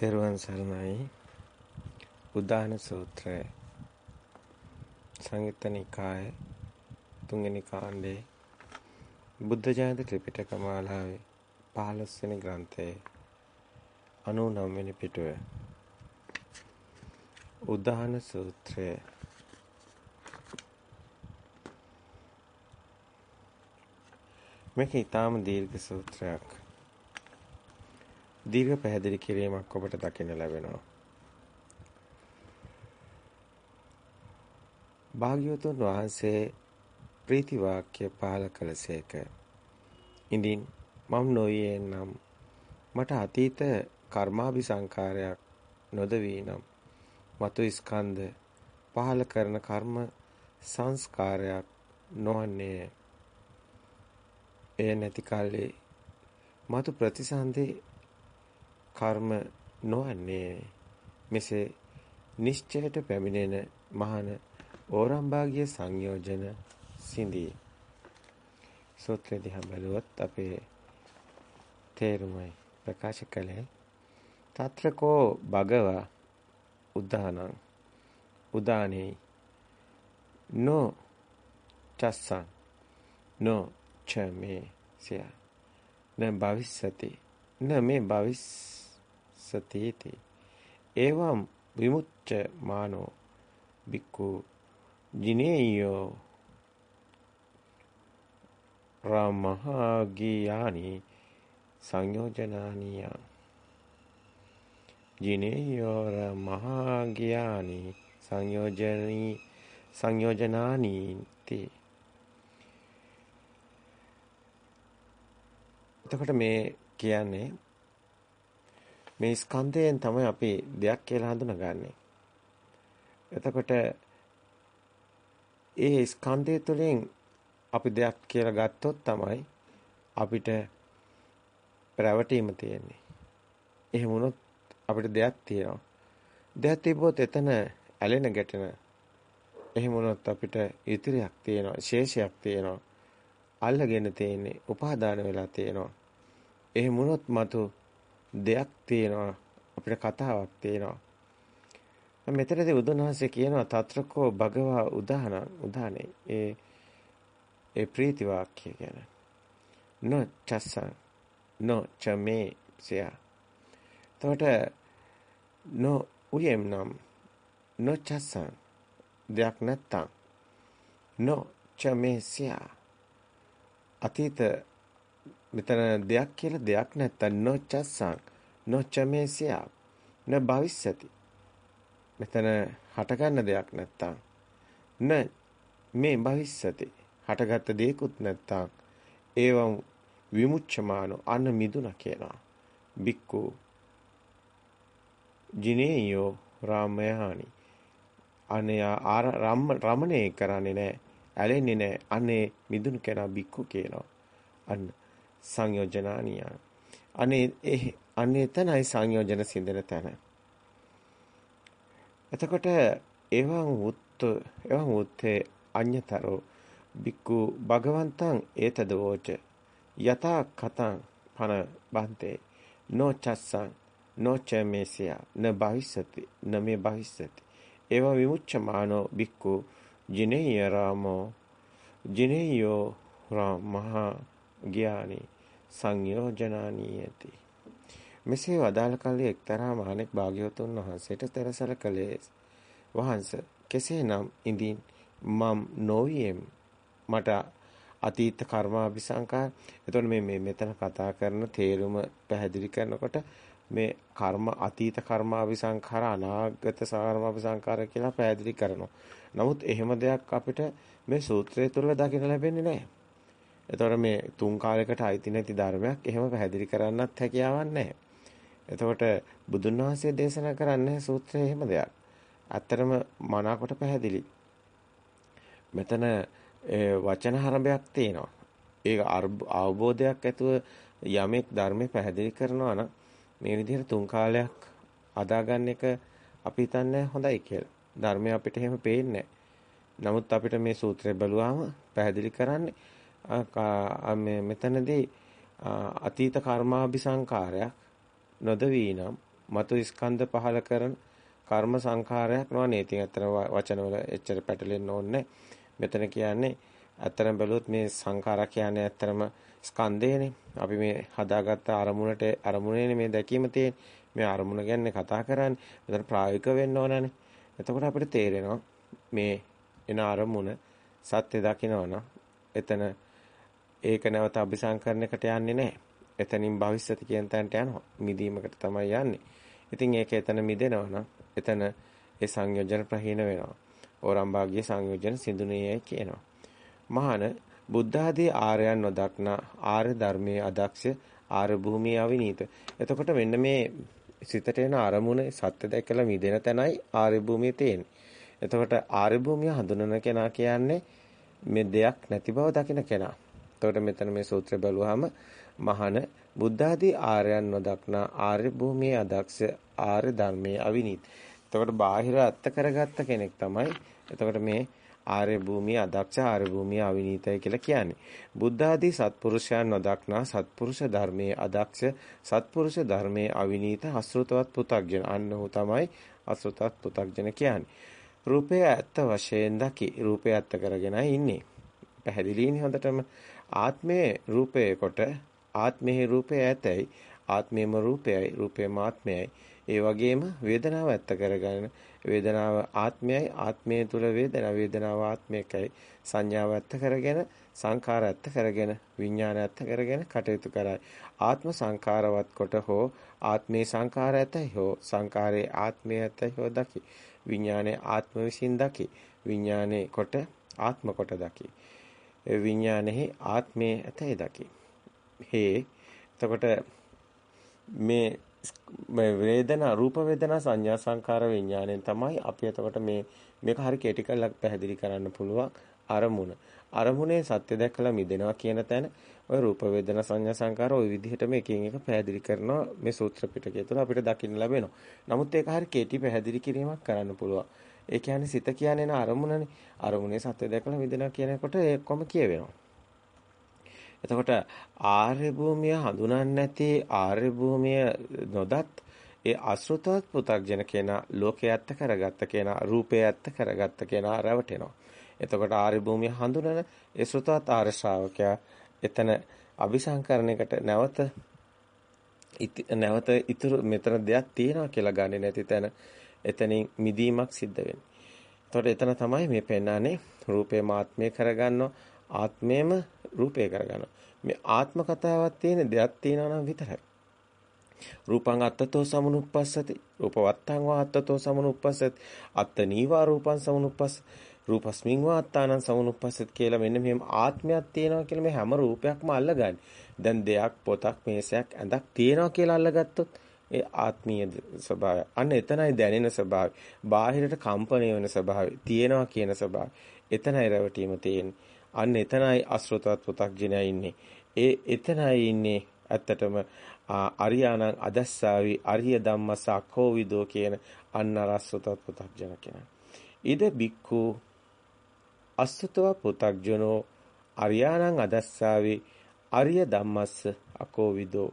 තෙරුවන් සරණයි. උදාන සූත්‍රය. සංයුත්ත නිකායේ. තුන්වෙනි කාණ්ඩේ බුද්ධ ජයන්ති ත්‍රිපිටක මාලාවේ 15 වෙනි ග්‍රන්ථයේ 99 වෙනි පිටුවේ. උදාන සූත්‍රය. මේක ඊටාම දීර්ඝ සූත්‍රයක්. දීර්ඝ පැහැදිලි කිරීමක් ඔබට දකින්න ලැබෙනවා. භාග්‍යවතුන් වහන්සේ ප්‍රීති වාක්‍ය පහල කළසේක. ඉඳින් මම නොයේ නම් මට අතීත කර්මාභිසංකාරයක් නොදවී නම් මතු ස්කන්ධ පහල කරන කර්ම සංස්කාරයක් නොවන්නේ එය නැති කල්ලි මතු ප්‍රතිසන්දේ කර්ම නොවන්නේ. මෙසේ නිශ්චයට පැමිණෙන මහාන ඕරම්භාගිය සංයෝජන සිඳී. සූත්‍රය දිහා බැලුවොත් අපේ තේරුමයි ප්‍රකාශ කළේ. తත්‍රකෝ භගව උදානං. උදානේ නෝ චස්සං. නෝ චමේ සිය. න භවිස්සති. න මේ භවිස් සතේති එවම් විමුච්ච මානෝ බික්කු ජිනේයෝ රාමහාගියානි සංයෝජනානිය. ජිනේයෝ රාමහාගියානි සංයෝජනී සංයෝජනානීති. එතකොට මේ කියන්නේ මේ ස්කන්ධයෙන් තමයි අපි දෙයක් කියලා හඳුනගන්නේ. එතකොට ඒ ස්කන්ධය තුළින් අපි දෙයක් කියලා ගත්තොත් තමයි අපිට රැවටීම තියෙන්නේ. එහෙම වුණොත් අපිට දෙයක් තියෙනවා. දෙයක් තිබ්බොත් එතන ඇලෙන ගැටෙන එහෙම වුණොත් අපිට ඉතිරියක් තියෙනවා, ශේෂයක් තියෙනවා. අල්ලගෙන තියෙන්නේ, උපාදාන වෙලා තියෙනවා. එහෙම වුණොත් මතු දෙයක් තියෙනවා. අපිට කතාවක් තියෙනවා. මෙතනදී බුදුන් වහන්සේ කියනවා తත්‍රකෝ භගවා උදාහන උදානේ ඒ ඒ ප්‍රීති වාක්‍ය ගැන. නො චස්සං නො චමේ සිය. එතකොට නො උයම් නම් නො චස්සං දෙයක් නැත්තම් නො චමේ සිය. අතීත මෙතන දෙයක් කියලා දෙයක් නැත්තම් නොචස්සං නොචමේසියා න භවිස්සති මෙතන හටගන්න දෙයක් නැත්තම් න මේ භවිස්සති. හටගත්ත දෙයක්ුත් නැත්තම් ඒවම් විමුච්ඡමානෝ අන්න මිදුන කියනවා. බික්කු ජිනේයෝ රාමයානි. අනේ රමණේ කරන්නේ නැහැ ඇලෙන්නේ නැහැ අනේ මිදුණු කෙනා බික්කු කියනවා. අන්න. සංයෝජනානිය. අනේ අනේ එතනයි සංයෝජන සිඳන තැන. එතකොට එවං උත් එවං උත්තේ අඤ්‍යතරෝ බික්කු භගවන්තං ඒතදවෝච යතා කතං පන බන්තේ නෝ චස්සං නෝ චමේසියා න භවිස්සති න මේ භවිස්සති ඒව විමුච්ඡමානෝ බික්කු ජිනේය රාමෝ ජිනේයෝ රාම මහා ඥානී සංයෝජනානීයති. මෙසේ වදාළ කලේ එක්තරා මහණෙක් භාග්‍යවතුන් වහන්සේට තෙරසල කළේ වහන්ස කෙසේනම් ඉඳින් මම් නොවියෙම් මට අතීත කර්මාභිසංකාර එතකොට මේ මේ මෙතන කතා කරන තේරුම පැහැදිලි කරනකොට මේ කර්ම අතීත කර්මාභිසංකාර අනාගත කර්මාභිසංකාර කියලා පැහැදිලි කරනවා. නමුත් එහෙම දෙයක් අපිට මේ සූත්‍රය තුළ දකින්න ලැබෙන්නේ නැහැ. එතකොට මේ තුන් කාලයකට අයිති නැති ධර්මයක් එහෙම පැහැදිලි කරන්නත් හැකියාවක් නැහැ. එතකොට බුදුන් වහන්සේ දේශනා කරන්නේ සූත්‍රයේ එහෙම දෙයක්. ඇත්තටම මනාකොට පැහැදිලි. මෙතන වචන හරඹයක් තියෙනවා. ඒක අවබෝධයක් ඇතුව යමෙක් ධර්මයේ පැහැදිලි කරනවා නම් මේ විදිහට තුන් කාලයක් අදාගන්න එක අපි හිතන්නේ හොඳයි කියලා. ධර්මය අපිට එහෙම පේන්නේ නමුත් අපිට මේ සූත්‍රය බලුවාම පැහැදිලි කරන්නේ මේ මෙතනදී අතීත කර්මාභිසංකාරයක් නොදවී නම් මතු ස්කන්ධ පහල කරන කර්ම සංඛාරයක් නෝනේ. ඉතින් අතන වචනවල එච්චර පැටලෙන්න ඕනේ මෙතන කියන්නේ අතරම බැලුවොත් මේ සංඛාරා කියන්නේ අතරම ස්කන්ධයනේ. අපි මේ හදාගත්ත අරමුණට අරමුණේනේ මේ දැකීම තියෙන්නේ. මේ අරමුණ ගැන කතා කරන්නේ. මෙතන ප්‍රායෝගික වෙන්න ඕනනේ. එතකොට අපිට තේරෙනවා මේ එන අරමුණ සත්‍ය දකිනවනම් එතන ඒක නැවත අபிසංකරණයකට යන්නේ නැහැ. එතනින් භවිෂ්‍යති කියන තැනට යනවා. මිදීමකට තමයි යන්නේ. ඉතින් ඒක එතන මිදෙනවනම් එතන ඒ සංයෝජන ප්‍රහීන වෙනවා. ඕරම්භාග්‍ය සංයෝජන සිඳුනේයයි කියනවා. මහාන බුද්ධ ආදී ආර්යයන් නොදක්නා ආර්ය ධර්මයේ අදක්ෂ ආර්ය භූමියේ අවිනීත. එතකොට මෙන්න මේ සිතට එන අරමුණ සත්‍ය දැකලා මිදෙන තැනයි ආර්ය භූමිය තියෙන්නේ. එතකොට ආර්ය භූමිය හඳුනන කෙනා කියන්නේ මේ දෙයක් නැති බව දකින කෙනා. එතකොට මෙතන මේ සූත්‍රය බලුවාම මහාන බුද්ධ ආදී ආර්යයන් නොදක්නා ආර්ය භූමියේ අදක්ෂ ආර්ය ධර්මයේ අවිනීත. එතකොට බාහිර අත්ත කරගත්ත කෙනෙක් තමයි. එතකොට මේ ආර්ය භූමිය අදක්ෂ ආර්ය භූමිය අවිනීතයි කියලා කියන්නේ. බුද්ධ ආදී සත්පුරුෂයන් නොදක්නා සත්පුරුෂ ධර්මයේ අදක්ෂ සත්පුරුෂ ධර්මයේ අවිනීත අසෘතවත් පු탁ජන. අන්න ඔහු තමයි අසෘතවත් පු탁ජන කියන්නේ. රූපය ඇත්ත වශයෙන් දකි. රූපය ඇත්ත කරගෙනයි ඉන්නේ. පැහැදිලිනේ හොඳටම ආත්මයේ රූපයේ කොට ආත්මයේ රූපය ඇතයි ආත්මයේම රූපයයි රූපයේම ආත්මයයි. ඒ වගේම වේදනාව ඇත්ත කරගෙන වේදනාව ආත්මයයි ආත්මය තුල වේදනාව වේදනාව ආත්මයකයි. සංඥාව ඇත්ත කරගෙන සංඛාර ඇත්ත කරගෙන විඥාන ඇත්ත කරගෙන කටයුතු කරයි. ආත්ම සංඛාරවත් කොට හෝ ආත්මේ සංඛාර ඇතයි හෝ සංඛාරේ ආත්මය ඇතයි හෝ දකි. විඥානේ ආත්ම විසින් දකි. විඥානේ කොට ආත්ම කොට දකි. විඥානෙහි ආත්මේ ඇතයි දකි හේ එතකොට මේ මේ වේදනා රූප වේදනා සංඥා සංකාර විඥාණයෙන් තමයි අපි එතකොට මේ මේක හරි කෙටි කරලා පැහැදිලි කරන්න පුළුවන් අරමුණ. අරමුණේ සත්‍ය දැකලා මිදෙනවා කියන තැන ඔය රූප වේදනා සංඥා සංකාර ওই විදිහටම එකින් එක පැහැදිලි කරනවා මේ සූත්‍ර පිටකය තුළ අපිට දකින්න ලැබෙනවා. නමුත් ඒක හරි කෙටි පැහැදිලි කිරීමක් කරන්න පුළුවන්. ඒ කියන්නේ සිත කියන්නේ අරමුණනේ. අරමුණේ සත්‍ය දැකලා මිදෙනවා කියනකොට ඒ ඔක්කොම කියවෙනවා. එතකොට ආර්ය භූමිය හඳුනන්නේ නැති ආර්ය භූමිය නොදත් ඒ අසෘතවත් පු탁ජන කෙනා ලෝකේ ඇත්ත කරගත්ත කෙනා රූපේ ඇත්ත කරගත්ත කෙනා රැවටෙනවා. එතකොට ආර්ය භූමිය හඳුනන ඒ සෘතවත් ආර්ය ශ්‍රාවකයා එතන අபிසංකරණයකට නැවත නැවත ඉතුරු මෙතන දෙයක් තියෙනවා කියලා ගන්නේ නැති තැන එතනින් මිදීමක් සිද්ධ වෙන්නේ. එතකොට එතන තමයි මේ පෙන්නන්නේ රූපේ මාත්මය කරගන්නවා ආත්මයම රූපේ කරගන්නවා. මේ ආත්ම කතාවක් තියෙන දෙයක් තියෙනවා නම් විතරයි. රූපං අත්තතෝ සමනුප්පස්සති. රූපවත්තං වා අත්තතෝ සමනුප්පස්සති. අත්තනීවා රූපං සමනුප්පස්ස. රූපස්මින් වා අත්තානං සමනුප්පස්සති කියලා මෙන්න මෙහෙම ආත්මයක් තියෙනවා කියලා මේ හැම රූපයක්ම අල්ලගන්නේ. දැන් දෙයක් පොතක් මේසයක් ඇඳක් තියෙනවා කියලා අල්ලගත්තොත් ඒ ආත්මීය ස්වභාවය. අන්න එතනයි දැනෙන ස්වභාවය. බාහිරට කම්පණය වෙන ස්වභාවය. තියෙනවා කියන ස්වභාවය. එතනයි රැවටීම තියෙන්නේ. අන්න එතනයි අශ්‍රතවත් පු탁ජනයා ඉන්නේ. ඒ එතනයි ඉන්නේ ඇත්තටම අරියානං අදස්සාවි අරිය ධම්මස අකෝවිදෝ කියන අන්න අශ්‍රතවත් පු탁ජන කෙනා. ඉද බික්ඛු අස්තතව පු탁ජනෝ අරියානං අදස්සාවි අරිය ධම්මස්ස අකෝවිදෝ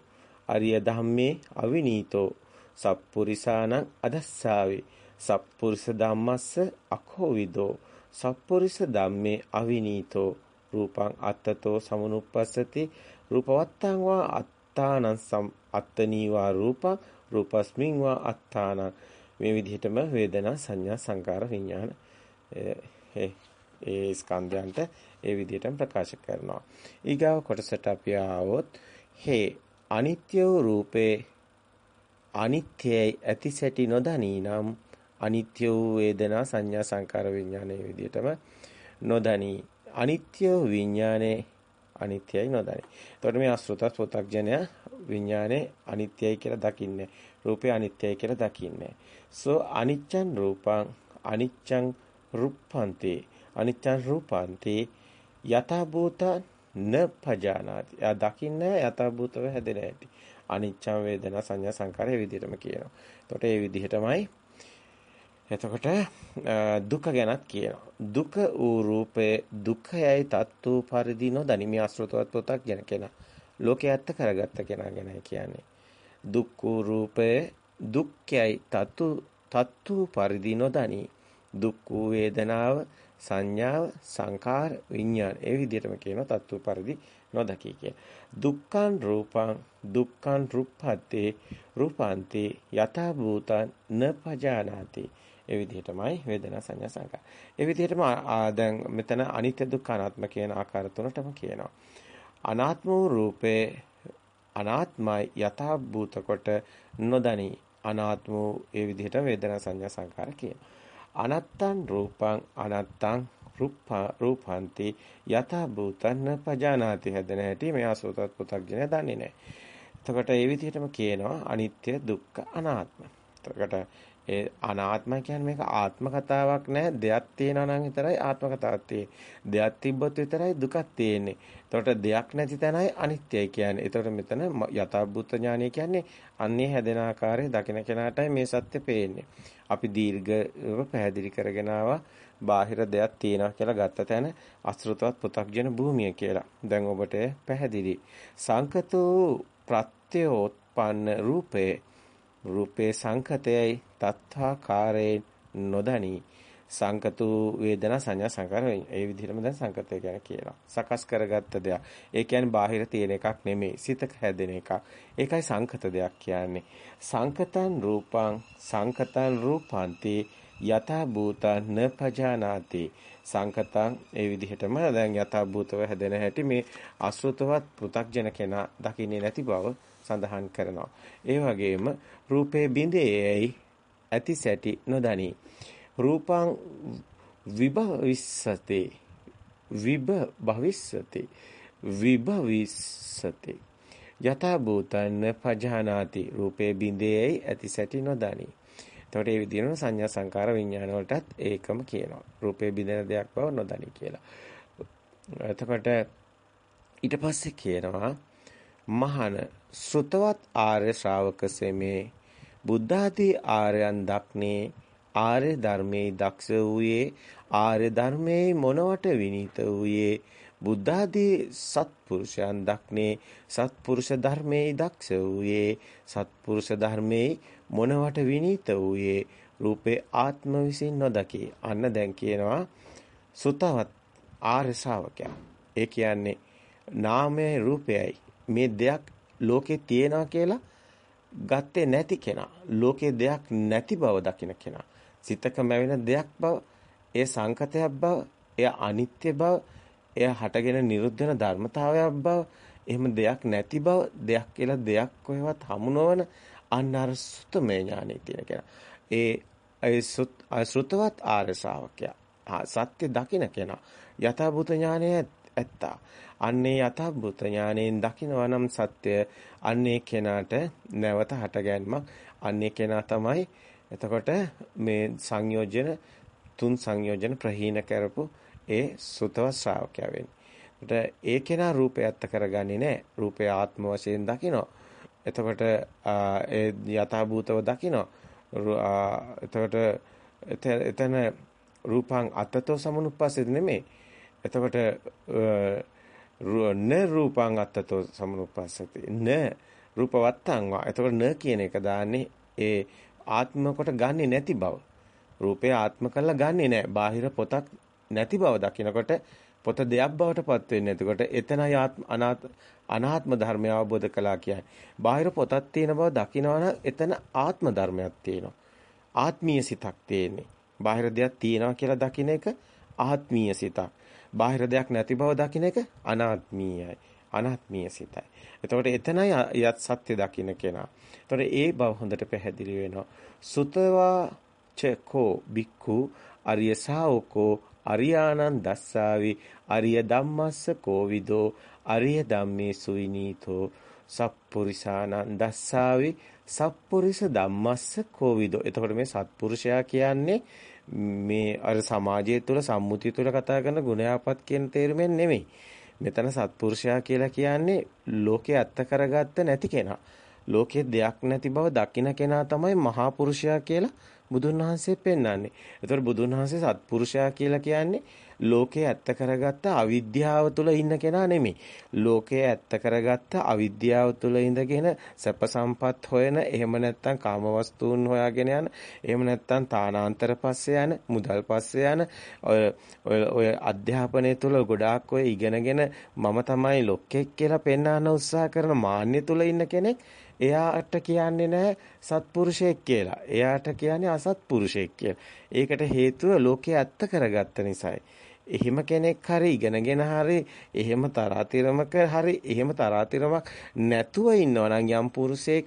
අරිය ධම්මේ අවිනීතෝ. සප්පුරිසානං අදස්සාවි. සප්පුරිස ධම්මස්ස අකෝවිදෝ. සප්පුරිස ධම්මේ අවිනීතෝ. රූපං අත්තතෝ සමනුප්පස්සති රූපවත්තං වා අත්තානං අත්තනීවා රූපං. රූපස්මින් වා අත්තානං. මේ විදිහටම වේදනා සංඥා සංකාර විඥාන ඒ ස්කන්ධයන්ට ඒ විදිහටම ප්‍රකාශ කරනවා. ඊගාව කොටසට අපි ආවොත් හේ අනිත්‍ය රූපේ අනිත්‍යයි ඇති සැටි නොදනී නම් අනිත්‍ය වූ වේදනා සංඥා සංකාර විඥානයේ විදිහටම නොදනි. අනිත්‍ය විඥානේ අනිත්‍යයි නොදනි. එතකොට මේ අසෘත පොතක්ජනය විඥානේ අනිත්‍යයි කියලා දකින්නේ. රූපේ අනිත්‍යයි කියලා දකින්නේ. සෝ අනිච්චං රූපං අනිච්චං රුප්පන්ති අනිච්චං රූපන්ති යථා භූතං න පජානාති. එයා දකින්නේ යථාභූතව හැදෙන හැටි. අනිච්ච වේදනා සංඥා සංකාරය විදිහටම කියනවා. එතකොට ඒ විදිහටමයි එතකොට දුක ගැනත් කියනවා. දුක වූ රූපේ දුක්ඛයයි තත්තු පරිදි නොදනිමි අසෘතවත් පොතක් ගැන කෙනා. ලෝකේ ඇත්ත කරගත්ත කෙනා ගැනයි කියන්නේ. දුක් වූ රූපේ දුක්ඛයයි තතු තත්තු පරිදි නොදනි. දුක් වූ වේදනාව සංඥාව සංකාර විඥාන ඒ විදිහටම කියනවා තත්තු පරිදි නොදකි කිය. දුක්ඛං රූපං දුක්ඛං රුප්පත්තේ රූපාන්තේ යථා භූතං න පජානාති. ඒ විදිහටමයි වේදනා සංඥා සංකාර. ඒ විදිහටම දැන් මෙතන අනිත්‍ය දුක්ඛ අනාත්ම කියන ආකාර තුනටම කියනවා. අනාත්ම වූ රූපේ අනාත්මයි යථා භූත කොට නොදනි. අනාත්ම වූ ඒ විදිහට වේදනා සංඥා සංකාර කියනවා. අනත්තං රූපං අනත්තං රූපන්ති යථා භූතං පජානාති හැදෙන හැටි මේ අසෝතත් පු탁ජනය දන්නේ නැහැ. එතකොට ඒ විදිහටම කියනවා අනිත්‍ය දුක්ඛ අනාත්ම. එතකොට ඒ අනාත්ම කියන්නේ මේක ආත්ම කතාවක් නෑ. දෙයක් තියෙනවා නම් විතරයි ආත්ම කතාවක් තියෙන්නේ. දෙයක් තිබ්බොත් විතරයි දුකක් තියෙන්නේ. එතකොට දෙයක් නැති තැනයි අනිත්‍යයි කියන්නේ. එතකොට මෙතන යථාභූත ඥානය කියන්නේ අන්නේ හැදෙන ආකාරය දකින කෙනාටයි මේ සත්‍ය පේන්නේ. අපි දීර්ඝව පැහැදිලි කරගෙන බාහිර දෙයක් තියෙනවා කියලා ගත්ත තැන අසෘතවත් පු탁ජන භූමිය කියලා. දැන් ඔබට පැහැදිලි. සංකතෝ ප්‍රත්‍යෝත්පන්න රූපේ රූපේ සංකතයයි තත්ථාකාරේ නොදනි සංකතු වේදනා සංඥා සංකාර ඒ විදිහටම දැන් සංකතය කියන්නේ කියලා. සකස් කරගත්ත දෙයක්. ඒ කියන්නේ බාහිර තියෙන එකක් නෙමෙයි. සිතක හැදෙන එකක්. ඒකයි සංකත දෙයක් කියන්නේ. සංකතං රූපං සංකතං රූපාන්ති යථා භූතං න පජානාති. සංකතං ඒ විදිහටම දැන් යථා භූතව හැදෙන හැටි මේ අසෘතවත් පෘ탁ජන කෙනා දකින්නේ නැති බව සඳහන් කරනවා. ඒ වගේම රූපේ බිඳේයි ඇති සැටි නොදනි. රූපං විභවිස්සති විභ භවිස්සති විභවිස්සති යථා භූතං පජානාති රූපේ බිඳේයි ඇති සැටි නොදනි. එතකොට මේ විදිහට සංඥා සංකාර විඥාන වලටත් ඒකම කියනවා. රූපේ බිඳෙන දෙයක් බව නොදනි කියලා. එතකොට ඊට පස්සේ කියනවා මහාන ශ්‍රුතවත් ආර්ය ශ්‍රාවක සෙමේ. බුද්ධාදී ආර්යයන් දක්නේ ආර්ය ධර්මයේ දක්ෂ වූයේ ආර්ය ධර්මයේ මොනවට විනීත වූයේ බුද්ධාදී සත්පුරුෂයන් දක්නේ සත්පුරුෂ ධර්මයේ දක්ෂ වූයේ සත්පුරුෂ ධර්මයේ මොනවට විනීත වූයේ රූපේ ආත්ම විසින් නොදකි. අන්න දැන් කියනවා සුතවත් ආර්ය ශ්‍රාවකයා. ඒ කියන්නේ නාමයේ රූපයයි. මේ දෙයක් ලෝකේ තියෙනවා කියලා ගත්තේ නැති කෙනා ලෝකේ දෙයක් නැති බව දකින කෙනා සිතක මැවෙන දෙයක් බව එය සංකතයක් බව එය අනිත්‍ය බව එය හටගෙන නිරුද්ධ වෙන ධර්මතාවයක් බව එහෙම දෙයක් නැති බව දෙයක් කියලා දෙයක් කොහෙවත් හමු නොවන අන්න අර සුතමේ ඥානෙ තියෙන කෙනා. ඒ ඒ සෘතවත් ආර්ය ශ්‍රාවකයා සත්‍ය දකින කෙනා යථාභූත ඥානය ඇත්තා අන්නේ යථාභූත ඥාණයෙන් දකිනවා නම් සත්‍ය අන්නේ කෙනාට නැවත හටගැන්මක් අන්නේ කෙනා තමයි එතකොට මේ සංයෝජන තුන් සංයෝජන ප්‍රහීන කරපු ඒ සුතව ශ්‍රාවකයා වෙන්නේ. ඒ කෙනා රූපය අත්ත කරගන්නේ නැහැ. රූපය ආත්ම වශයෙන් දකිනවා. එතකොට ඒ යථාභූතව දකිනවා. එතකොට එතන රූපං අත්තතෝ සමනුප්පස්සෙද නෙමෙයි. එතකොට න රූපං අත්තතෝ සමනුපස්සති. න රූපවත්තං වා. එතකොට න කියන එක දාන්නේ ඒ ආත්ම කොට ගන්නෙ නැති බව. රූපේ ආත්ම කරලා ගන්නෙ නැහැ බාහිර පොතක් නැති බව දකිනකොට පොත දෙයක් බවට පත් වෙන්නේ. එතකොට එතනයි අනාත්ම ධර්මය අවබෝධ කළා කියන්නේ. බාහිර පොතක් තියෙන බව දකිනවනම් එතන ආත්ම ධර්මයක් තියෙනවා. ආත්මීය සිතක් තියෙන්නේ. බාහිර දෙයක් තියෙනවා කියලා දකින එක ආත්මීය සිතක්. බාහිර දෙයක් නැති බව දකින්න එක අනාත්මීයයි. අනාත්මීය සිතයි. එතකොට එතනයි යත් සත්‍ය දකින්න කෙනා. එතකොට ඒ බව හොඳට පැහැදිලි වෙනවා. සුතවා චකෝ බික්ඛු අරිය ශාවකෝ අරියානං දස්සාවි අරිය ධම්මස්ස කෝවිදෝ අරිය ධම්මේ සුවිනීතෝ සප්පුරිසානං දස්සාවි සප්පුරිස ධම්මස්ස කෝවිදෝ එතකොට මේ සත්පුරුෂයා කියන්නේ මේ අර සමාජය තුළ සම්මුතිය තුළ කතා කරන ගුණයාපත් කියන තේරුමෙන් නෙමෙයි. මෙතන සත්පුරුෂයා කියලා කියන්නේ ලෝකේ අත්ත කරගත්ත නැති කෙනා. ලෝකේ දෙයක් නැති බව දකින කෙනා තමයි මහා පුරුෂයා කියලා බුදුන් වහන්සේ පෙන්වන්නේ. ඒතකොට බුදුන් වහන්සේ සත්පුරුෂයා කියලා කියන්නේ ලෝකේ ඇත්ත කරගත්ත අවිද්‍යාව තුල ඉන්න කෙනා නෙමෙයි. ලෝකේ ඇත්ත කරගත්ත අවිද්‍යාව තුල ඉඳගෙන සැප සම්පත් හොයන, එහෙම නැත්නම් කාමවස්තුන් හොයාගෙන යන, එහෙම නැත්නම් තානාන්තර පස්සේ යන, මුදල් පස්සේ යන ඔය ඔය අධ්‍යාපනය තුල ගොඩාක් ඔය ඉගෙනගෙන මම තමයි ලොක්කෙක් කියලා පෙන්වන්න උත්සාහ කරන මාන්නය තුල ඉන්න කෙනෙක් එයාට කියන්නේ නැහැ සත්පුරුෂයෙක් කියලා. එයාට කියන්නේ අසත්පුරුෂයෙක් කියලා. ඒකට හේතුව ලෝකයේ ඇත්ත කරගත්ත නිසායි. එහෙම කෙනෙක් හරි ඉගෙනගෙන හරි එහෙම තරාතිරමක හරි එහෙම තරාතිරමක් නැතුව ඉන්නවා නම් යම් පුරුෂයෙක්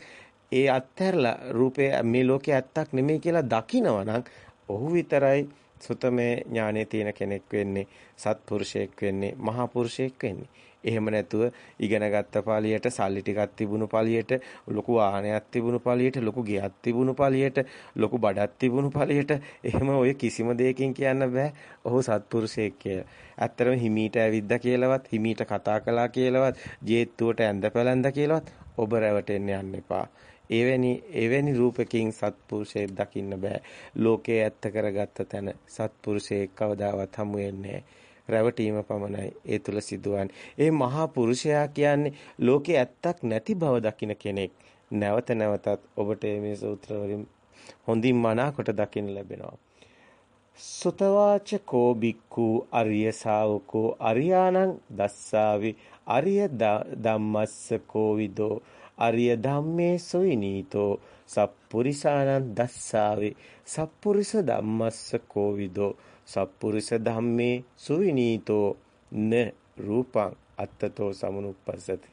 ඒ අත්හැරලා රූපේ මේ ලෝකේ ඇත්තක් නෙමෙයි කියලා දකිනවා නම් ඔහු විතරයි සුතමේ ඥානෙ තියෙන කෙනෙක් වෙන්නේ සත්පුරුෂයෙක් වෙන්නේ මහා පුරුෂයෙක් වෙන්නේ. එහෙම නැතුව ඉගෙනගත්ත පළියට සල්ලි ටිකක් තිබුණු පළියට ලොකු වාහනයක් තිබුණු පළියට ලොකු ගෙයක් තිබුණු පළියට ලොකු බඩක් තිබුණු පළියට එහෙම ඔය කිසිම දෙයකින් කියන්න බෑ ඔහු සත්පුරුෂයෙක් කියලා. ඇත්තරම හිමීට ඇවිද්දා කියලාවත් හිමීට කතා කළා කියලාවත් ජේත්තුවට ඇඳ පැලඳ කියලාවත් ඔබ රැවටෙන්න යන්න එපා. එවැනි එවැනි රූපකින් සත්පුරුෂයෙක් දකින්න බෑ. ලෝකේ ඇත්ත කරගත්ත තැන සත්පුරුෂයෙක් කවදාවත් හමු වෙන්නේ නැහැ. රැවටීම පමණයි ඒ තුල සිදුවන්නේ. ඒ මහා පුරුෂයා කියන්නේ ලෝකේ ඇත්තක් නැති බව දකින කෙනෙක්. නැවත නැවතත් ඔබට මේ සූත්‍ර වලින් හොඳින් මනාකොට දකින්න ලැබෙනවා. සුතවාච කෝ බික්ඛු අරිය ශාවකෝ අරියාණං දස්සාවි අරිය ධම්මස්ස කෝවිදෝ අරිය ධම්මේ සොයිනීතෝ සප්පුරිසානං දස්සාවි සප්පුරිස ධම්මස්ස කෝවිදෝ සප්පුරිස ධම්මේ සුවිනීතෝ න රූපං අත්තතෝ සමුනුප්පස්සති.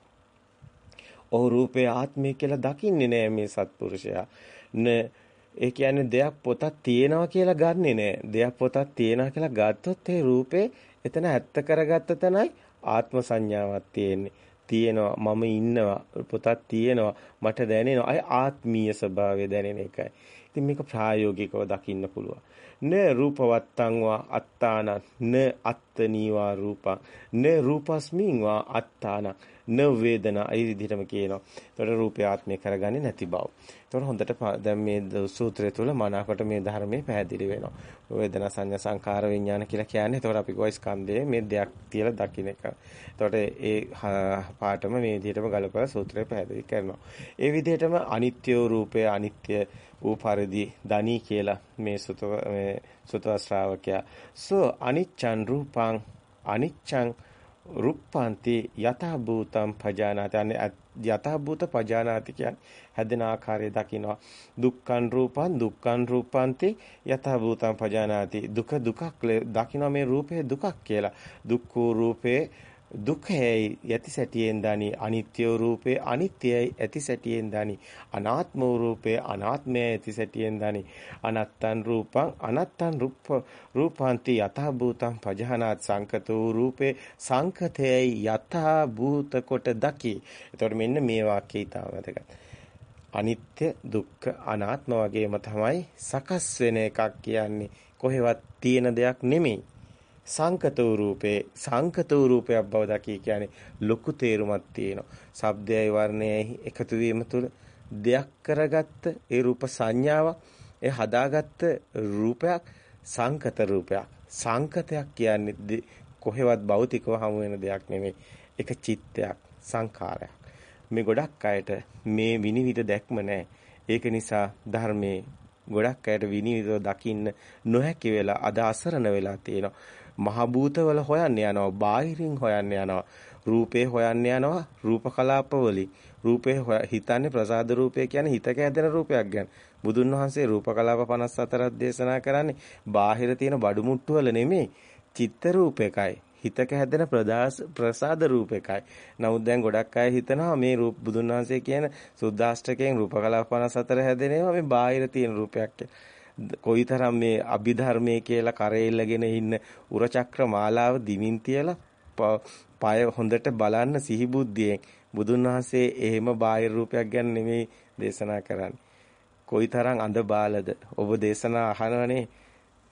ඔහු රූපේ ආත්මය කියලා දකින්නේ නෑ මේ සත්පුරුෂයා. න ඒ කියන්නේ දෙයක් පොතක් තියෙනවා කියලා ගන්නෙ නෑ. දෙයක් පොතක් තියෙනවා කියලා ගත්තොත් ඒ රූපේ එතන ඇත්ත කරගත්ත තැනයි ආත්ම සංඥාවක් තියෙන්නේ. තියෙනවා මම ඉන්නවා පොතක් තියෙනවා මට දැනෙනවා අය ආත්මීය ස්වභාවය දැනෙන එකයි. ඉතින් මේක ප්‍රායෝගිකව දකින්න පුළුවන්. න රූපවත්තං වා අත්තාන න අත්තනීවා රූපං න රූපස්මින් වා අත්තාන න වේදනා අයි විදිහටම කියනවා. ඒතකොට රූපය ආත්මය කරගන්නේ නැති බව. ඒතකොට හොඳට දැන් මේ සූත්‍රය තුල මනාකොට මේ ධර්මයේ පැහැදිලි වෙනවා. වේදනා සංඥා සංකාර විඥාන කියලා කියන්නේ. ඒතකොට අපි ගොයි ස්කන්ධයේ මේ දෙයක් කියලා දකින්න එක. ඒතකොට ඒ පාඩම මේ විදිහටම ගලපලා සූත්‍රය පැහැදිලි කරනවා. ඒ විදිහටම අනිත්‍ය රූපය අනිත්‍ය වූ පරිදි දනී කියලා මේ සුත මේ සුත ශ්‍රාවකයා. සෝ අනිච්ඡන් රූපං අනිච්ඡං රුප්පන්ති යථා භූතම් පජානාති. අනේ යථා භූත පජානාති කියන්නේ හැදෙන ආකාරය දකිනවා දුක්ඛන් රූපං දුක්ඛන් රූපන්ති යථා භූතම් පජානාති. දුක දුකක් දකිනවා මේ රූපේ දුකක් කියලා. දුක්ඛ රූපේ දුකයි යති සැටියෙන් දනි අනිත්‍ය රූපේ අනිත්‍යයි ඇති සැටියෙන් දනි අනාත්ම රූපේ අනාත්මය ඇති සැටියෙන් දනි අනත්තං රූපං අනත්තං රූප රූපාන්ති යථා භූතං පජහනාත් සංකතෝ රූපේ සංකතයයි යථා භූත කොට දකි. එතකොට මෙන්න මේ වාක්‍යය ඊටම වැදගත්. අනිත්‍ය දුක්ඛ අනාත්ම වගේම තමයි සකස් වෙන එකක් කියන්නේ කොහෙවත් තියෙන දෙයක් නෙමෙයි. සංකත වූ රූපේ සංකත වූ රූපයක් බව දකි කියන්නේ ලොකු තේරුමක් තියෙනවා. ශබ්දයයි වර්ණයයි එකතු වීම තුළ දෙයක් කරගත්ත ඒ රූප සංඥාවක් ඒ හදාගත්ත රූපයක් සංකත රූපයක්. සංකතයක් කියන්නේ කොහෙවත් භෞතිකව හමු වෙන දෙයක් නෙමෙයි. ඒක චිත්තයක් සංඛාරයක්. මේ ගොඩක් අයට මේ විනිවිද දැක්ම නැහැ. ඒක නිසා ධර්මයේ ගොඩක් අයට විනිවිදව දකින්න නොහැකි වෙලා අද අසරණ වෙලා තියෙනවා. මහ භූතවල හොයන්න යනවා බාහිරින් හොයන්න යනවා රූපේ හොයන්න යනවා රූප කලාපවලින් රූපේ හිතන්නේ ප්‍රසාද රූපය කියන්නේ හිතක හැදෙන රූපයක් ගැන බුදුන් වහන්සේ රූප කලාප 54ක් දේශනා කරන්නේ බාහිර තියෙන බඩු මුට්ටු වල නෙමෙයි චිත්ත රූපයකයි හිතක හැදෙන ප්‍රසාද රූපයකයි. නමුත් දැන් ගොඩක් අය හිතනවා මේ රූප බුදුන් වහන්සේ කියන සුද්දාෂ්ටකයෙන් රූප කලාප 54 හැදෙනවා මේ බාහිර තියෙන රූපයක් කියලා. කොයිතරම් මේ අභිධර්මයේ කියලා කරේල්ලගෙන ඉන්න උරචක්‍ර මාලාව දිමින් තියලා පය හොඳට බලන්න සිහිබුද්ධියෙන් බුදුන් වහන්සේ එහෙම බාහිර රූපයක් ගැන නෙමෙයි දේශනා කරන්නේ. කොයිතරම් අඳ බාලද ඔබ දේශනා අහනවනේ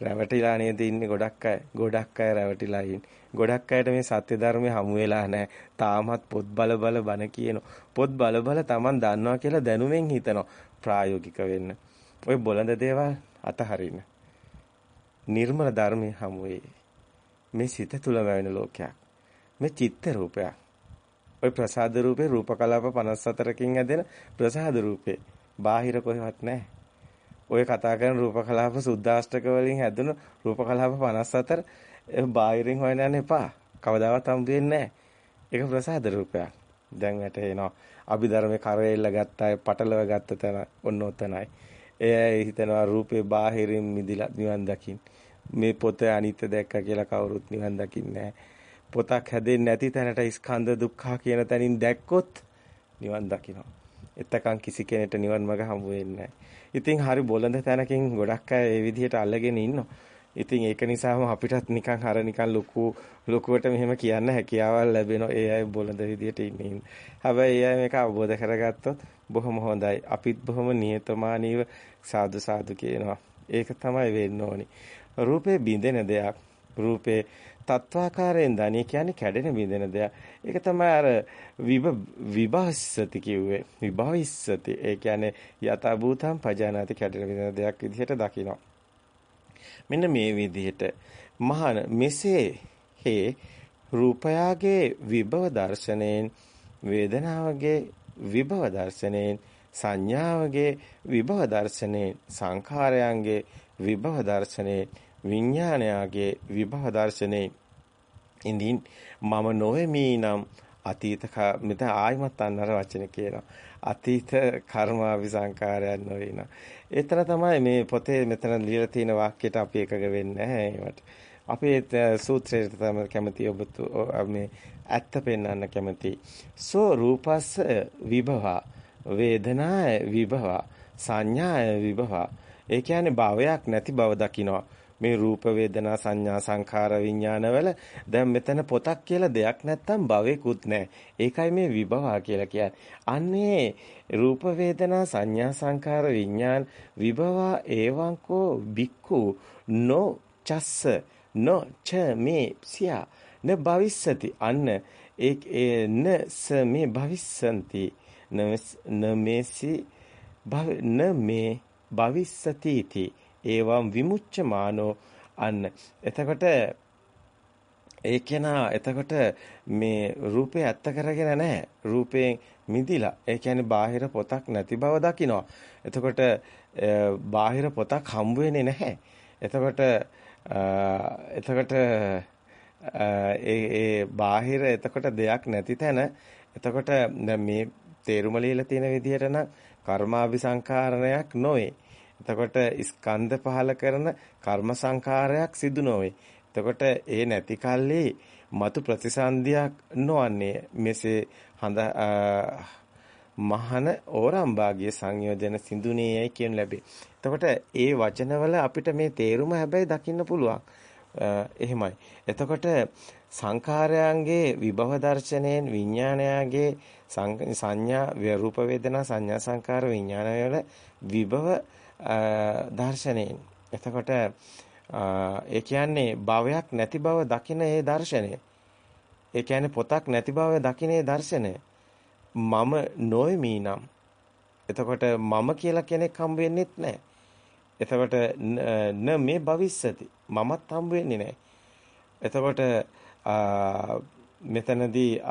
රැවටිලා නේද ඉන්නේ ගොඩක් අය. ගොඩක් අය රැවටිලා ඉන්නේ. ගොඩක් අයට මේ සත්‍ය ධර්මයේ හමු වෙලා නැහැ. තාමත් පොත් බල බල බන කියනවා. පොත් බල බල Taman දන්නවා කියලා දැනුමෙන් හිතනවා. ප්‍රායෝගික වෙන්න. ඔය බොළඳ දේවල් අතහරින්න. නිර්මල ධර්මයේ හමු වේ. මේ සිත තුලම වෙන ලෝකයක්. මේ චිත්ත රූපයක්. ওই ප්‍රසාද රූපේ රූප කලාප 54කින් ඇදෙන ප්‍රසාද රූපේ. බාහිර කොහෙවත් නැහැ. ඔය කතා කරන රූප කලාප සුද්දාෂ්ටක වලින් හැදුණු රූප කලාප 54 ඒ බාහිරින් හොයන්න යන්න එපා. කවදාවත් හම්බ වෙන්නේ නැහැ. ඒක ප්‍රසාද රූපයක්. දැන් වැටේනවා. අභිධර්මයේ කරේල්ල ගත්තා, පටලව ගත්ත තැන ඔන්න ඔතනයි. එය හිතනවා රූපේ බාහිරින් මිදිලා නිවන් දකින්න. මේ පොත අනිත්‍ය දැක්ක කියලා කවුරුත් නිවන් දකින්නේ පොතක් හැදෙන්නේ නැති තැනට ස්කන්ධ දුක්ඛ කියන තැනින් දැක්කොත් නිවන් දකිනවා. එතකන් කිසි කෙනෙකුට නිවන් මඟ හම්බ වෙන්නේ ඉතින් හරි බොළඳ තැනකින් ගොඩක් අය මේ විදිහට අල්ලගෙන ඉන්නවා. ඉතින් ඒක නිසාම අපිටත් නිකන් අර නිකන් ලොකු ලොකුවට මෙහෙම කියන්න හැකියාවල් ලැබෙනවා. ඒ අය බොළඳ විදිහට ඉන්නේ. හැබැයි ඒ අය මේක අවබෝධ කරගත්තොත් බොහොම හොඳයි. අපිත් බොහොම නියතමානීව සාදු සාදු කියනවා. ඒක තමයි වෙන්න ඕනි. රූපේ බිඳෙන දෙයක්. රූපේ තත්වාකාරයෙන් දණිය කියන්නේ කැඩෙන බිඳෙන දෙයක්. ඒක තමයි අර විභාසති කිව්වේ. විභාවිස්සති. ඒ කියන්නේ යත භූතම් පජානාති කැඩෙන බිඳෙන දෙයක් විදිහට දකිනවා. මෙන්න මේ විදිහට මහාන මෙසේ හේ රූපයාගේ විභව දර්ශනයෙන් වේදනාවගේ විභව දර්ශනයෙන් සංඥාවගේ විභව දර්ශනයෙන් සංඛාරයන්ගේ විභව දර්ශනයෙන් විඥානයාගේ විභව දර්ශනේ ඉඳින් මම නොවෙමි නම් අතීත මෙතන ආයිමත් අන්නර වචන කියනවා. අතීත කර්මාවි සංකාරයන් නොවේන. ඒතර තමයි මේ පොතේ මෙතන ලියලා තියෙන වාක්‍යයට අපි එකග වෙන්නේ නැහැ ඒවට. අපේ සූත්‍රයට තමයි කැමති ඔබ මේ ඇත්ත පෙන්වන්න කැමති. සෝ රූපස්ස විභව වේදනා විභව සංඥා විභව ඒ කියන්නේ භවයක් නැති බව දකිනවා. මේ රූප වේදනා සංඥා සංඛාර විඥානවල දැන් මෙතන පොතක් කියලා දෙයක් නැත්තම් භවෙකුත් නැහැ. ඒකයි මේ විභවා කියලා කියන්නේ. අන්නේ රූප වේදනා සංඥා සංඛාර විඥාන විභවා ඒවංකෝ බික්ඛු නො චස්ස නො ච මේ සියා න භවිස්සති අන්න ඒ න ස මේ භවිස්සanti න මේසි න මේ භවිස්සති इति ඒවම් විමුච්ඡමානෝ අන්න. එතකොට ඒ කෙනා එතකොට මේ රූපේ ඇත්ත කරගෙන නැහැ. රූපයෙන් මිදිලා. ඒ කියන්නේ බාහිර පොතක් නැති බව දකිනවා. එතකොට බාහිර පොතක් හම්බ වෙන්නේ නැහැ. එතකොට එතකොට ඒ ඒ බාහිර එතකොට දෙයක් නැති තැන. එතකොට දැන් මේ තේරුම ලියලා තියෙන විදිහට නම් කර්මාභිසංකාරණයක් නොවේ. එතකොට ස්කන්ධ පහල කරන කර්ම සංකාරයක් සිදු නොවේ. එතකොට ඒ නැති කල්ලි මතු ප්‍රතිසන්දියක් නොවන්නේ මෙසේ හඳ මහන ඕරම්භාගිය සංයෝජන සිඳුනේයයි කියන ලැබේ. එතකොට ඒ වචනවල අපිට මේ තේරුම හැබැයි දකින්න පුළුවන්. එහෙමයි. එතකොට සංඛාරයන්ගේ විභව දර්ශනයෙන් විඥානයාගේ සංඥා රූප වේදනා සංඥා සංකාර විඥාන වල විභව දර්ශනයෙන්. එතකොට ඒ කියන්නේ භවයක් නැති බව දකින ඒ දර්ශනය. ඒ කියන්නේ පොතක් නැති බව දකින ඒ දර්ශනය. මම නොෙමි නම්. එතකොට මම කියලා කෙනෙක් හම්බ වෙන්නෙත් නැහැ. එතකොට න මේ භවිස්සති. මමත් හම්බ වෙන්නේ නැහැ. එතකොට මෙතනදී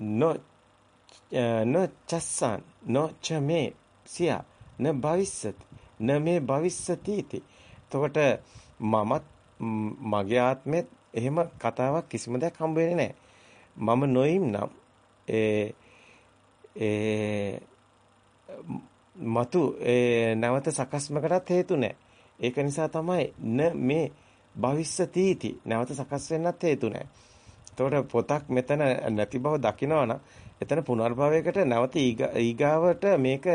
නො නො චස්සන් නො චමේ සියා න භවිස්සති. න මේ භවිස්සති इति. එතකොට මමත් මගේ ආත්මෙත් එහෙම කතාවක් කිසිම දෙයක් හම්බ වෙන්නේ නැහැ. මම නොඉන්නම් ඒ ඒ මතු ඒ නැවත සකස්මකටත් හේතු නැහැ. ඒක නිසා තමයි න මේ භවිෂ්‍යතිති නැවත සකස් වෙන්නත් හේතු නැහැ. එතකොට පොතක් මෙතන නැති බව දකිනවනම් එතන පුනර්භවයකට නැවත ඊගාවට මේක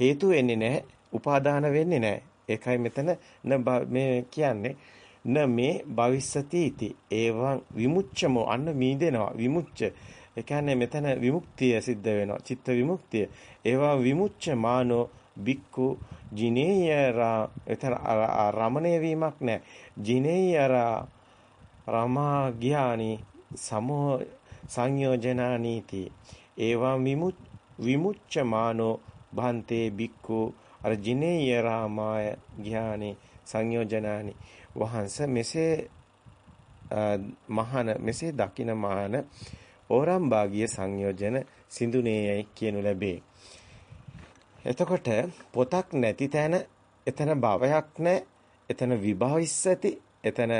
හේතු වෙන්නේ නැහැ. උපාදාන වෙන්නේ නැහැ. ඒකයි මෙතන මේ කියන්නේ. න මේ භවිස්සති इति. එවං විමුච්ඡමෝ. අන්න මීදෙනවා. විමුච්ඡ. ඒ කියන්නේ මෙතන විමුක්තිය සිද්ධ වෙනවා. චිත්ත විමුක්තිය. ඒවා විමුච්ඡමානෝ බික්කු ජිනේයරා. එතන රමණය වීමක් නැහැ. ජිනේයරා රමා ග්‍යානි සමෝ සංයෝජනානීති ඒවා විමුච්ඡමානෝ භන්තේ බික්කු අර ජිනේය රාමාය ඥානි සංයෝජනානි වහන්ස මෙසේ මහාන මෙසේ දකින මහාන ඕරම් භාගීය සංයෝජන සිඳුනේයයි කියනු ලැබේ. එතකොට පොතක් නැති තැන එතන භවයක් නැහැ, එතන විභවිස්සති, එතන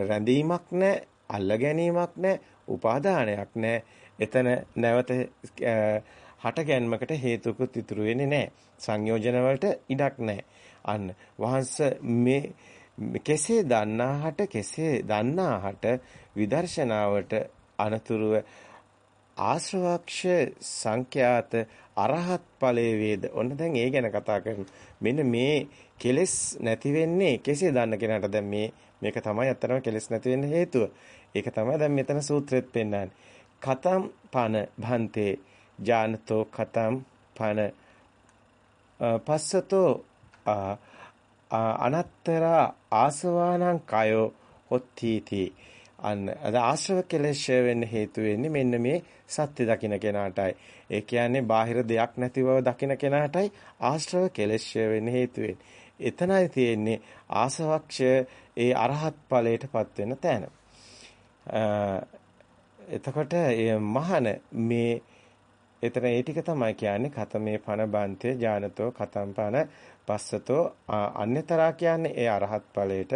රැඳීමක් නැහැ, අල්ල ගැනීමක් නැහැ, උපාදානයක් නැහැ. එතන නැවත හට ගැන්මකට හේතුකුත් ඉතුරු වෙන්නේ නැහැ. සංයෝජන වලට ඉඩක් නැහැ. අන්න වහන්ස මේ කෙසේ දන්නාහට කෙසේ දන්නාහට විදර්ශනාවට අනතුරුව ආශ්‍රවක්ෂ සංඛ්‍යාත අරහත් ඵලයේ වේද. ඔන්න දැන් ඒ ගැන කතා කරමු. මෙන්න මේ කෙලෙස් නැති වෙන්නේ කෙසේ දන්න කෙනාට දැන් මේ මේක තමයි අත්‍තරම කෙලෙස් නැති වෙන්න හේතුව. ඒක තමයි දැන් මෙතන සූත්‍රෙත් පෙන්නන්නේ. කතම් පන භන්තේ ජානතෝ කතම් පන පස්සතෝ අනත්තර ආසවානං කයෝ හොත්තිති අන්න අද ආශ්‍රව කෙලෙෂ වෙන්න හේතු වෙන්නේ මෙන්න මේ සත්‍ය දකින්න කෙනාටයි. ඒ කියන්නේ බාහිර දෙයක් නැති බව දකින්න කෙනාටයි ආශ්‍රව කෙලෙෂ වෙන්න හේතු වෙන්නේ. එතනයි තියෙන්නේ ආසවක්ෂය ඒ අරහත් ඵලයටපත් වෙන තැන. එතකොට මහන මේ එතන ඒ ටික තමයි කියන්නේ කතමේ පන බන්තේ ඥානතෝ කතම්පන පස්සතෝ අන්‍යතරා කියන්නේ ඒ අරහත් ඵලයට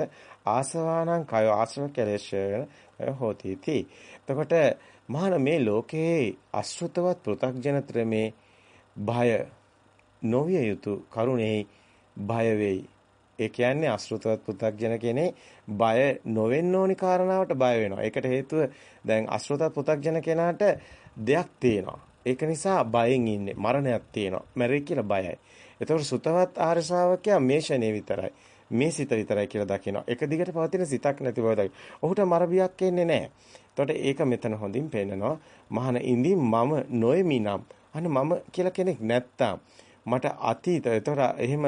ආසවානං කය ආශ්‍රව කෙලේශයන හෝති इति. එතකොට මහාන මේ ලෝකේ අශෘතවත් පෘ탁ජනත්‍රමේ භය නොවිය යුතු කරුණෙහි භය වෙයි. ඒ කියන්නේ අශෘතවත් පෘ탁ජන කෙනේ බය නොවෙන්න ඕනි කාරණාවට බය වෙනවා. ඒකට හේතුව දැන් අශෘතවත් පෘ탁ජන කෙනාට දෙයක් තියෙනවා. ඒක නිසා බයෙන් ඉන්නේ. මරණයක් තියෙනවා. මැරෙයි කියලා බයයි. එතකොට සුතවත් ආර්ය ශ්‍රාවකයා මේ ෂනේ විතරයි. මේ සිත විතරයි කියලා දකිනවා. එක දිගට පවතින සිතක් නැති බව දකිනවා. ඔහුට මරබියක් එන්නේ නැහැ. එතකොට ඒක මෙතන හොඳින් පේනනවා. මහන ඉඳින් මම නොෙමි නම් අන්න මම කියලා කෙනෙක් නැත්තම් මට අතීත එතකොට එහෙම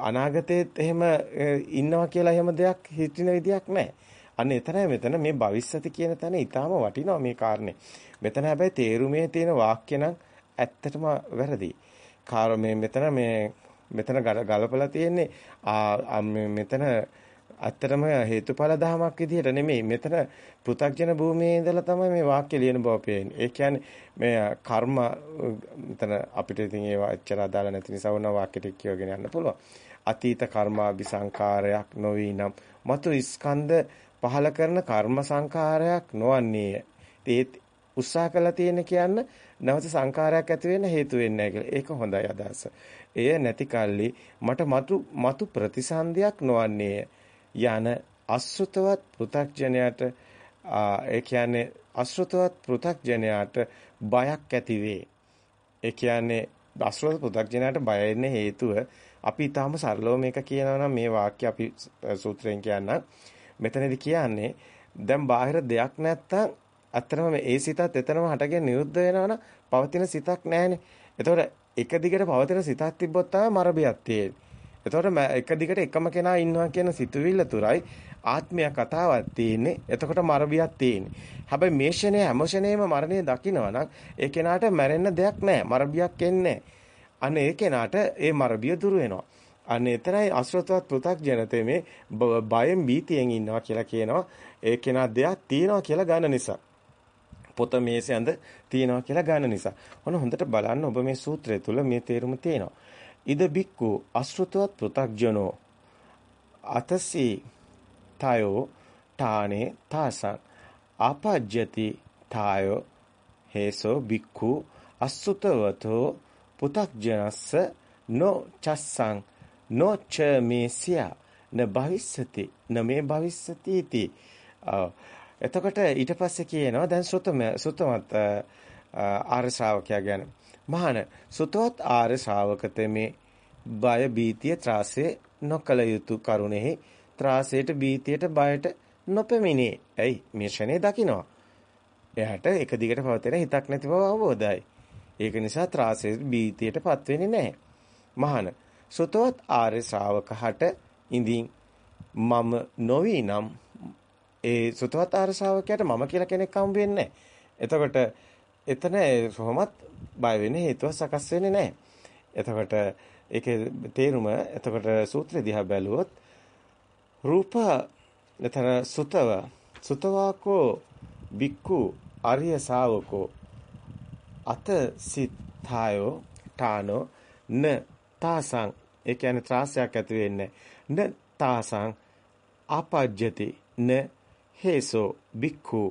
අනාගතයේත් එහෙම ඉන්නවා කියලා එහෙම දෙයක් හිතින විදියක් නැහැ. අන්න එතරම් මෙතන මේ භවිස්සති කියන තැන ඊටාම වටිනවා මේ කාරණේ. මෙතන හැබැයි තේරුමේ තියෙන වාක්‍ය නම් ඇත්තටම වැරදි. කාර මේ මෙතන මේ මෙතන ගලපලා තියෙන්නේ ආ මෙතන ඇත්තටම හේතුඵල ධමයක් විදිහට නෙමෙයි. මෙතන පෘථග්ජන භූමියේ ඉඳලා තමයි මේ වාක්‍ය ලියන බව පේන්නේ. ඒ කියන්නේ මේ කර්ම මෙතන අපිට ඉතින් ඒවා එච්චර අදාළ නැති නිසා වුණා වාක්‍ය ටික කියවගෙන යන්න පුළුවන්. අතීත කර්මාභිසංකාරයක් නොවි නම් මතු ස්කන්ධ පහල කරන කර්ම සංඛාරයක් නොවන්නේය. ඒත් උත්සාහ කළා තියෙන කියන්න නැවත සංඛාරයක් ඇති වෙන්න හේතු වෙන්නේ නැහැ ඒක හොඳයි අදහස. එය නැති කල්ලි මට මතු මතු ප්‍රතිසන්දියක් නොවන්නේය. යන අසෘතවත් පෘ탁ජනයාට ඒ කියන්නේ අසෘතවත් පෘ탁ජනයාට බයක් ඇති වේ. ඒ කියන්නේ අසෘත පෘ탁ජනයාට බය හේතුව අපි ඊටාම සරලව මේක කියනවා මේ වාක්‍ය අපි සූත්‍රයෙන් කියන්නම්. මෙතනදි කියන්නේ දැන් බාහිර දෙයක් නැත්තම් අත්‍තරම ඒ සිතත් එතනම හටගෙන නිරුද්ධ වෙනවනම් පවතින සිතක් නැහැනේ. එතකොට එක දිගට පවතින සිතක් තිබ්බොත් තමයි මරබියක් තියෙන්නේ. එතකොට එක දිගට එකම කෙනා ඉන්නවා කියන සිතුවිල්ල තුරයි ආත්මය කතාවක් තියෙන්නේ. එතකොට මරබියක් තියෙන්නේ. හැබැයි මේ ෂනේ හැම ෂනේම මරණය දකිනවා ඒ කෙනාට මැරෙන්න දෙයක් නැහැ. මරබියක් එන්නේ අන්න ඒ කෙනාට ඒ මරබිය දුර වෙනවා. අන්න එතරයි අසෘතවත් පෘථග්ජනතේ මේ බයෙන් බීතියෙන් ඉන්නවා කියලා කියනවා. ඒ කෙනා දෙයක් තියනවා කියලා ගන්න නිසා. පොත මේසේ ඇඳ තියනවා කියලා ගන්න නිසා. ඔන්න හොඳට බලන්න ඔබ මේ සූත්‍රය තුල මේ තේරුම තියෙනවා. ඉද බික්කු අසෘතවත් පෘථග්ජනෝ අතසි තයෝ තානේ තාසං අපජ්ජති තායෝ හේසෝ බික්ඛු අසුතවතෝ පු탁ජනස්ස නො චස්සං නොච මේසියා න භවිස්සති න මේ භවිස්සති इति එතකොට ඊට පස්සේ කියනවා දැන් සුතම සුතමත් ආර්ය ශ්‍රාවකයා ගැන මහාන සුතවත් ආර්ය ශ්‍රාවකතෙමේ බය බීතිය ත්‍රාසයේ නොකල යුතු කරුණෙහි ත්‍රාසයට බීතියට බයට නොපෙමිනේ. ඇයි මේ ෂනේ දකින්නවා. එයාට එක දිගට පවතින හිතක් නැති බව අවබෝධයි. ඒක නිසා ත්‍රාසයේ බීතියටපත් වෙන්නේ නැහැ. මහාන සුතවත් ආර්ය ශ්‍රාවකහට ඉඳින් මම නොවි නම් ඒ සුතවත් ආර්ය ශ්‍රාවකයාට මම කියලා කෙනෙක් හම්බ වෙන්නේ එතකොට එතන කොහොමත් බය වෙන්න හේතුව සකස් වෙන්නේ නැහැ. එතකොට ඒකේ තේරුම එතකොට සූත්‍රය දිහා බැලුවොත් රූප එතන සුතව සුතවාකෝ බික්කු අරිය ශාවකෝ අත සිතායෝ ඨානෝ න තාසං ඒ කියන්නේ ත්‍රාසයක් ඇති වෙන්නේ න තාසං ආපජ්ජති න හේසෝ බික්ඛු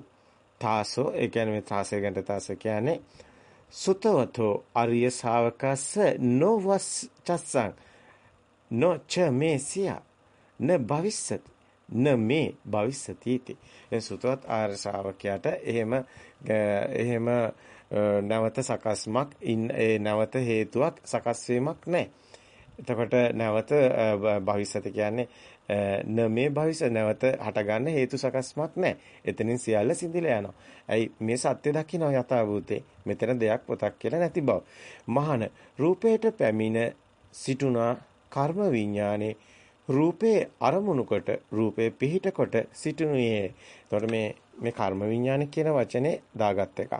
තාසෝ. ඒ කියන්නේ මේ ත්‍රාසය ගැන තාස කියන්නේ සුතවතෝ අරිය ශාවකස්ස නොවස් චස්සං. නොච මේසියා න භවිස්සති. න මේ භවිස්සති इति. ඒ සුතවත් ආර්ය ශාවකයාට එහෙම එහෙම නැවත සකස්මක් ඒ නැවත හේතුවක් සකස් වීමක් නැහැ. එතකොට නැවත භවිෂත කියන්නේ න මේ භවිෂ නැවත හටගන්න හේතු සකස්මක් නැහැ. එතනින් සියල්ල සිඳිලා යනවා. ඇයි මේ සත්‍ය දකින්න යථාභූතේ මෙතන දෙයක් පොතක් කියලා නැති බව. මහාන රූපේට පැමිණ සිටුනා කර්ම විඥානේ රූපේ අරමුණු කොට රූපේ පිහිට කොට සිටුනුයේ. එතකොට මේ මේ කර්ම විඥාන කියන වචනේ දාගත් එකක්.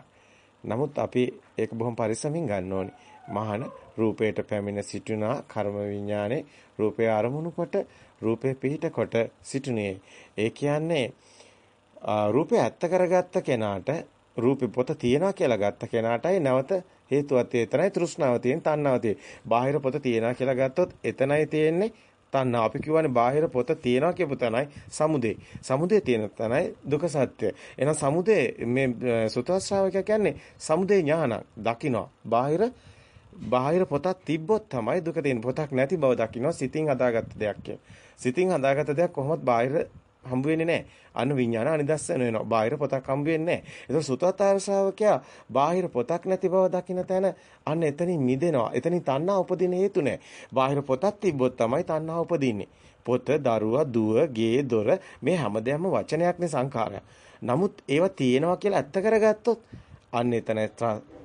නමුත් අපි ඒක බොහොම පරිස්සමින් ගන්න ඕනේ. මහාන රූපයට පැමිණ සිටුනා කර්ම විඥානේ රූපය අරමුණු කොට රූපේ පිහිට කොට සිටුනේ. ඒ කියන්නේ රූපය ඇත්ත කරගත්ත කෙනාට රූපේ පොත තියනවා කියලා ගත්ත කෙනාටයි නැවත හේතුවත් එතනයි තෘෂ්ණාව තියෙන තණ්හාව තියෙන. බාහිර පොත තියනවා කියලා ගත්තොත් එතනයි තියෙන්නේ තණ්හා අපි කියවනේ බාහිර පොත තියනවා කියපු තැනයි සමුදේ. සමුදේ තියෙන තැනයි දුක සත්‍ය. එහෙනම් සමුදේ මේ සුතවත් ශ්‍රාවකයා කියන්නේ සමුදේ ඥාන දකිනවා. බාහිර බාහිර පොතක් තිබ්බොත් තමයි දුක තියෙන. පොතක් නැති බව දකිනවා. සිතින් හදාගත්ත දෙයක් සිතින් හදාගත්ත දෙයක් කොහොමවත් බාහිර හම්බ වෙන්නේ නැහැ. අන්න විඥාන අනිදස්සන වෙනවා. බාහිර පොතක් හම්බ වෙන්නේ නැහැ. ඒක සුතවතාර ශ්‍රාවකයා බාහිර පොතක් නැති බව දකින්න තැන අන්න එතනින් මිදෙනවා. එතනින් තණ්හා උපදින හේතු නැහැ. බාහිර පොතක් තිබ්බොත් තමයි තණ්හා උපදින්නේ. පොත, දරුවා, දුව, ගේ, දොර මේ හැමදේම වචනයක්නේ සංඛාරය. නමුත් ඒවා තියෙනවා කියලා ඇත්ත කරගත්තොත් අන්න එතන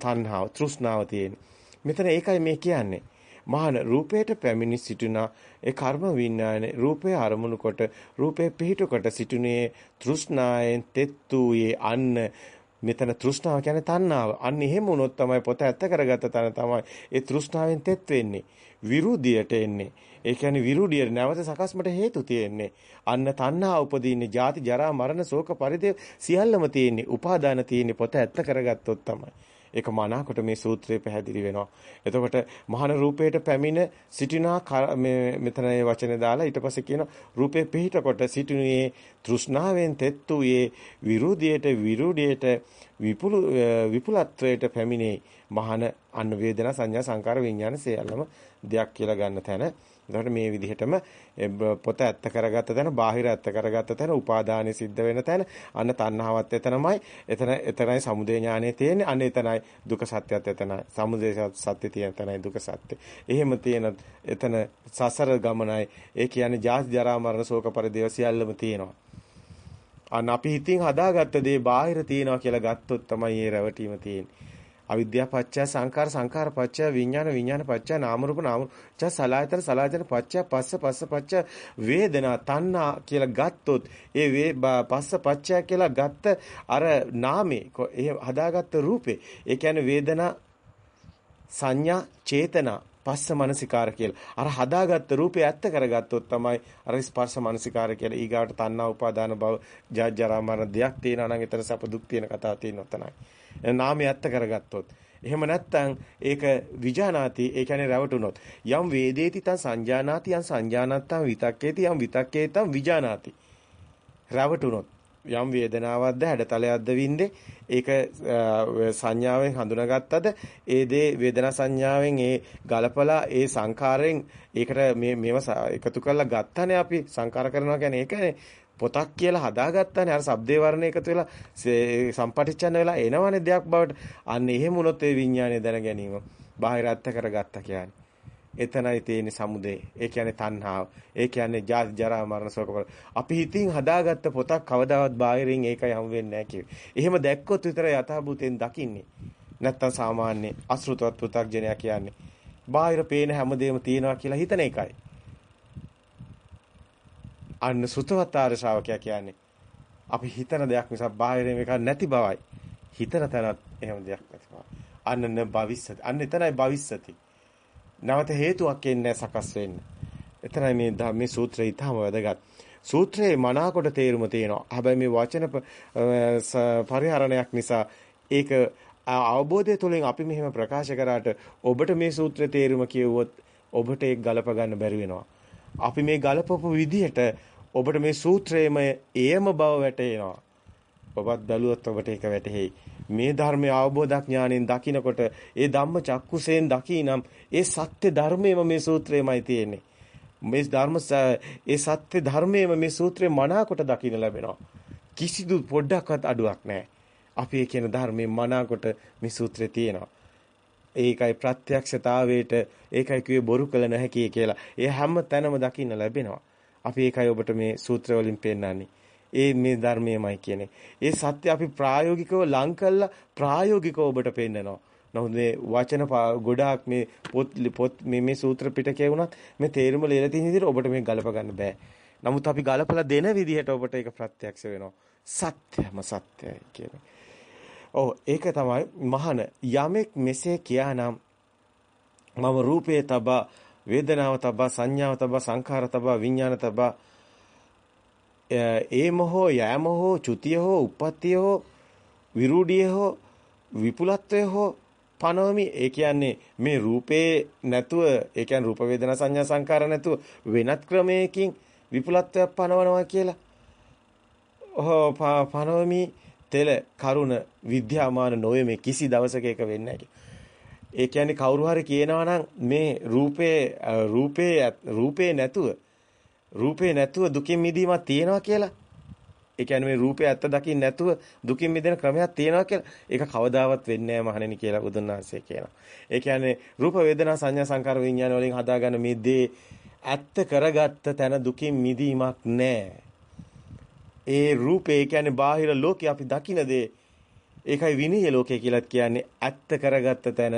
තණ්හාව, තෘෂ්ණාව තියෙන්නේ. මෙතන ඒකයි මේ කියන්නේ. මහාන රූපයට පැමිණි සිටිනා ඒ කර්ම විඥානේ රූපය අරමුණු කොට රූපේ පිහිට කොට සිටිනේ තෘෂ්ණායෙන් තෙත්තුයේ අන්න මෙතන තෘෂ්ණාව කියන්නේ තණ්හාව. අන්න එහෙම වුණොත් තමයි පොත ඇත්ත කරගත්ත තැන තමයි ඒ තෘෂ්ණාවෙන් තෙත් වෙන්නේ. විරුද්ධියට එන්නේ. ඒ කියන්නේ විරුද්ධිය නැවත සකස්මට හේතු තියෙන්නේ. අන්න තණ්හා උපදීන්නේ ජාති ජරා මරණ ශෝක පරිදේ සියල්ලම තියෙන්නේ. උපාදාන තියෙන්නේ පොත ඇත්ත කරගත්තොත් තමයි. ඒක මනාකොට මේ සූත්‍රය පැහැදිලි වෙනවා. එතකොට මහාන රූපයට පැමිණ සිටිනා මේ මෙතන ඒ වචනේ දාලා ඊට පස්සේ කියන රූපේ පිහිට කොට සිටිනුයේ තෘෂ්ණාවෙන් තෙත්තුයේ විරුධියට විරුඩියට විපුල විපුලත්වයට පැමිණේ මහාන අන්න වේදනා සංඥා සංකාර විඥාන සියල්ලම දෙයක් කියලා ගන්න තැන එතකොට මේ විදිහටම පොත ඇත්ත කරගත්ත තැන, බාහිර ඇත්ත කරගත්ත තැන, උපාදානෙ සිද්ධ වෙන තැන, අන්න තණ්හාවත් එතනමයි. එතන එතරයි සමුදය ඥානෙ තියෙන්නේ. අන්න එතනයි දුක සත්‍යයත් එතනයි. සමුදය සත්‍ය තියෙන තැනයි දුක සත්‍ය. එහෙම තියෙන එතන සසර ගමනයි. ඒ කියන්නේ ජාති ජරා මරණ ශෝක පරිදේව සියල්ලම තියෙනවා. අන්න අපි හිතින් හදාගත්ත දේ බාහිර තියනවා කියලා ගත්තොත් තමයි ඒ රැවටීම තියෙන්නේ. අවිද්‍යාව පත්‍ය සංඛාර සංඛාර පත්‍ය විඥාන විඥාන පත්‍ය නාම රූප නාම ච සලායතන සලායතන පත්‍ය පස්ස පස්ස පත්‍ය වේදනා තණ්හා කියලා ගත්තොත් ඒ වේ පස්ස පත්‍ය කියලා ගත්ත අර නාමේ ඒ හදාගත්ත රූපේ ඒ කියන්නේ වේදනා සංඥා චේතනා පස්ස මනසිකාර කියලා. අර හදාගත්ත රූපේ ඇත්ත කරගත්තොත් තමයි අර ස්පර්ශ මනසිකාර කියලා ඊගාට තණ්හා උපාදාන භව ජාජ්ජරා මරණ දෙයක් තියෙනවා නම් ඊතර සප දුක් තියෙන කතාව තියෙනවා තමයි. නාමය ඇත්ත කරගත්තොත්. එහෙම නැත්නම් ඒක විජානාති ඒ කියන්නේ රැවටුනොත් යම් වේදේති තං සංජානාති යම් සංජානත්තං විතක්කේති යම් විතක්කේතං විජානාති රැවටුනොත් යම් වේදනාවක්ද හැඩතලයක්ද වින්දේ ඒක සංඥාවෙන් හඳුනාගත්තද ඒ දේ වේදනා සංඥාවෙන් ඒ ගලපලා ඒ සංකාරයෙන් ඒකට මේ මේව එකතු කරලා ගත්තානේ අපි සංකාර කරනවා කියන්නේ ඒකනේ. පොතක් කියලා හදාගත්තානේ අර shabdේ වර්ණ එකතු වෙලා සම්පටිච්ඡන්න වෙලා එනවනේ දෙයක් බවට. අන්න එහෙම වුණොත් ඒ විඥානය දැන ගැනීම බාහිර අත්ත කරගත්තා කියන්නේ. එතනයි තියෙන සමුදේ ඒ කියන්නේ තණ්හාව ඒ කියන්නේ ජාති ජරා මරණ ශෝක අපි හිතින් හදාගත්ත පොතක් කවදාවත් බාහිරින් ඒකයි හම් වෙන්නේ නැහැ කිව්වේ එහෙම දැක්කොත් විතර යථාභූතෙන් දකින්නේ නැත්තම් සාමාන්‍ය අසෘතවත් පු탁 ජනයා කියන්නේ බාහිර පේන හැමදේම තියෙනවා කියලා හිතන එකයි අන්න සුතවතාර ශ්‍රාවකයා කියන්නේ අපි හිතන දෙයක් නිසා බාහිරින් එකක් නැති බවයි. හිතන තැනත් එහෙම දෙයක් නැති බව. අන්න න භවිස්සති. අන්න එතනයි භවිස්සති. නැවත හේතුවක් එන්නේ සකස් වෙන්න. එතරම් මේ මේ සූත්‍රය ඊටම වැදගත්. සූත්‍රයේ මනාකොට තේරුම තියෙනවා. හැබැයි මේ වචන පරිහරණයක් නිසා ඒක අවබෝධය තුළින් අපි මෙහෙම ප්‍රකාශ කරාට ඔබට මේ සූත්‍රයේ තේරුම කියවුවොත් ඔබට ඒක ගලප ගන්න බැරි වෙනවා. අපි මේ ගලපපු විදිහට ඔබට මේ සූත්‍රයේම එයම බව වැටහෙනවා. ඔබත් බැලුවොත් ඔබට ඒක වැටහෙයි. මේ ධර්මය අවබෝධඥාණයෙන් දකිනකොට ඒ ධම්ම චක්කුසෙන් දකිනම් ඒ සත්‍ය ධර්මයේම මේ සූත්‍රයේමයි තියෙන්නේ. මේ ධර්ම ඒ සත්‍ය ධර්මයේම මේ සූත්‍රේ මනාකොට දකින්න ලැබෙනවා. කිසිදු පොඩ්ඩක්වත් අඩුවක් නැහැ. අපි ඒ කියන ධර්මයේ මනාකොට මේ සූත්‍රේ තියෙනවා. ඒකයි ප්‍රත්‍යක්ෂතාවයට ඒකයි කිව්වේ බොරු කළ නැහැ කියලා. ඒ හැම තැනම දකින්න ලැබෙනවා. අපි ඒකයි ඔබට මේ සූත්‍ර වලින් පෙන්නන්නේ. ඒ මේ ධර්මයමයි කියන්නේ. ඒ සත්‍ය අපි ප්‍රායෝගිකව ලං කළා ප්‍රායෝගිකව ඔබට පෙන්නනවා. නමුත් මේ වචන ගොඩාක් මේ පොත් පොත් මේ මේ සූත්‍ර පිටකේ වුණත් මේ තේරුම ලියලා තියෙන විදිහට ඔබට මේක ගලප ගන්න බෑ. නමුත් අපි ගලපලා දෙන විදිහට ඔබට ඒක ප්‍රත්‍යක්ෂ වෙනවා. සත්‍යම සත්‍යයි කියන්නේ. ඔව් ඒක තමයි මහාන යමෙක් මෙසේ කියානම් මම රූපේ තබා වේදනාව තබා සංඥාව තබා සංඛාර තබා විඥාන තබා ඒම හෝ යෑම හෝ චුතිය හෝ උප්පත්තිය හෝ විරූಢිය හෝ විපුලත්වය හෝ පනවමි ඒ කියන්නේ මේ රූපේ නැතුව ඒ කියන්නේ රූප වේදනා සංඥා සංකාර නැතුව වෙනත් ක්‍රමයකින් විපුලත්වයක් පනවනවා කියලා. ඔහො පනවමි තෙල කරුණ විද්‍යාමාන නොවේ මේ කිසි දවසක එක වෙන්නේ නැහැ. ඒ කියන්නේ කවුරු හරි කියනවා නම් මේ රූපේ රූපේ රූපේ නැතුව රූපේ නැතුව දුකින් මිදීමක් තියෙනවා කියලා. ඒ කියන්නේ මේ රූපේ ඇත්ත දකින්න නැතුව දුකින් මිදෙන ක්‍රමයක් තියෙනවා කියලා. ඒක කවදාවත් වෙන්නේ නැහැ මහණෙනි කියලා බුදුන් වහන්සේ කියනවා. ඒ කියන්නේ රූප වේදනා සංඥා සංකාර විඥාන වලින් හදාගන්න මේ දේ ඇත්ත කරගත්ත තැන දුකින් මිදීමක් නැහැ. ඒ රූපේ කියන්නේ බාහිර ලෝකේ අපි දකින දේ ඒකයි විනීය ලෝකය කියලා කියන්නේ ඇත්ත කරගත්ත තැන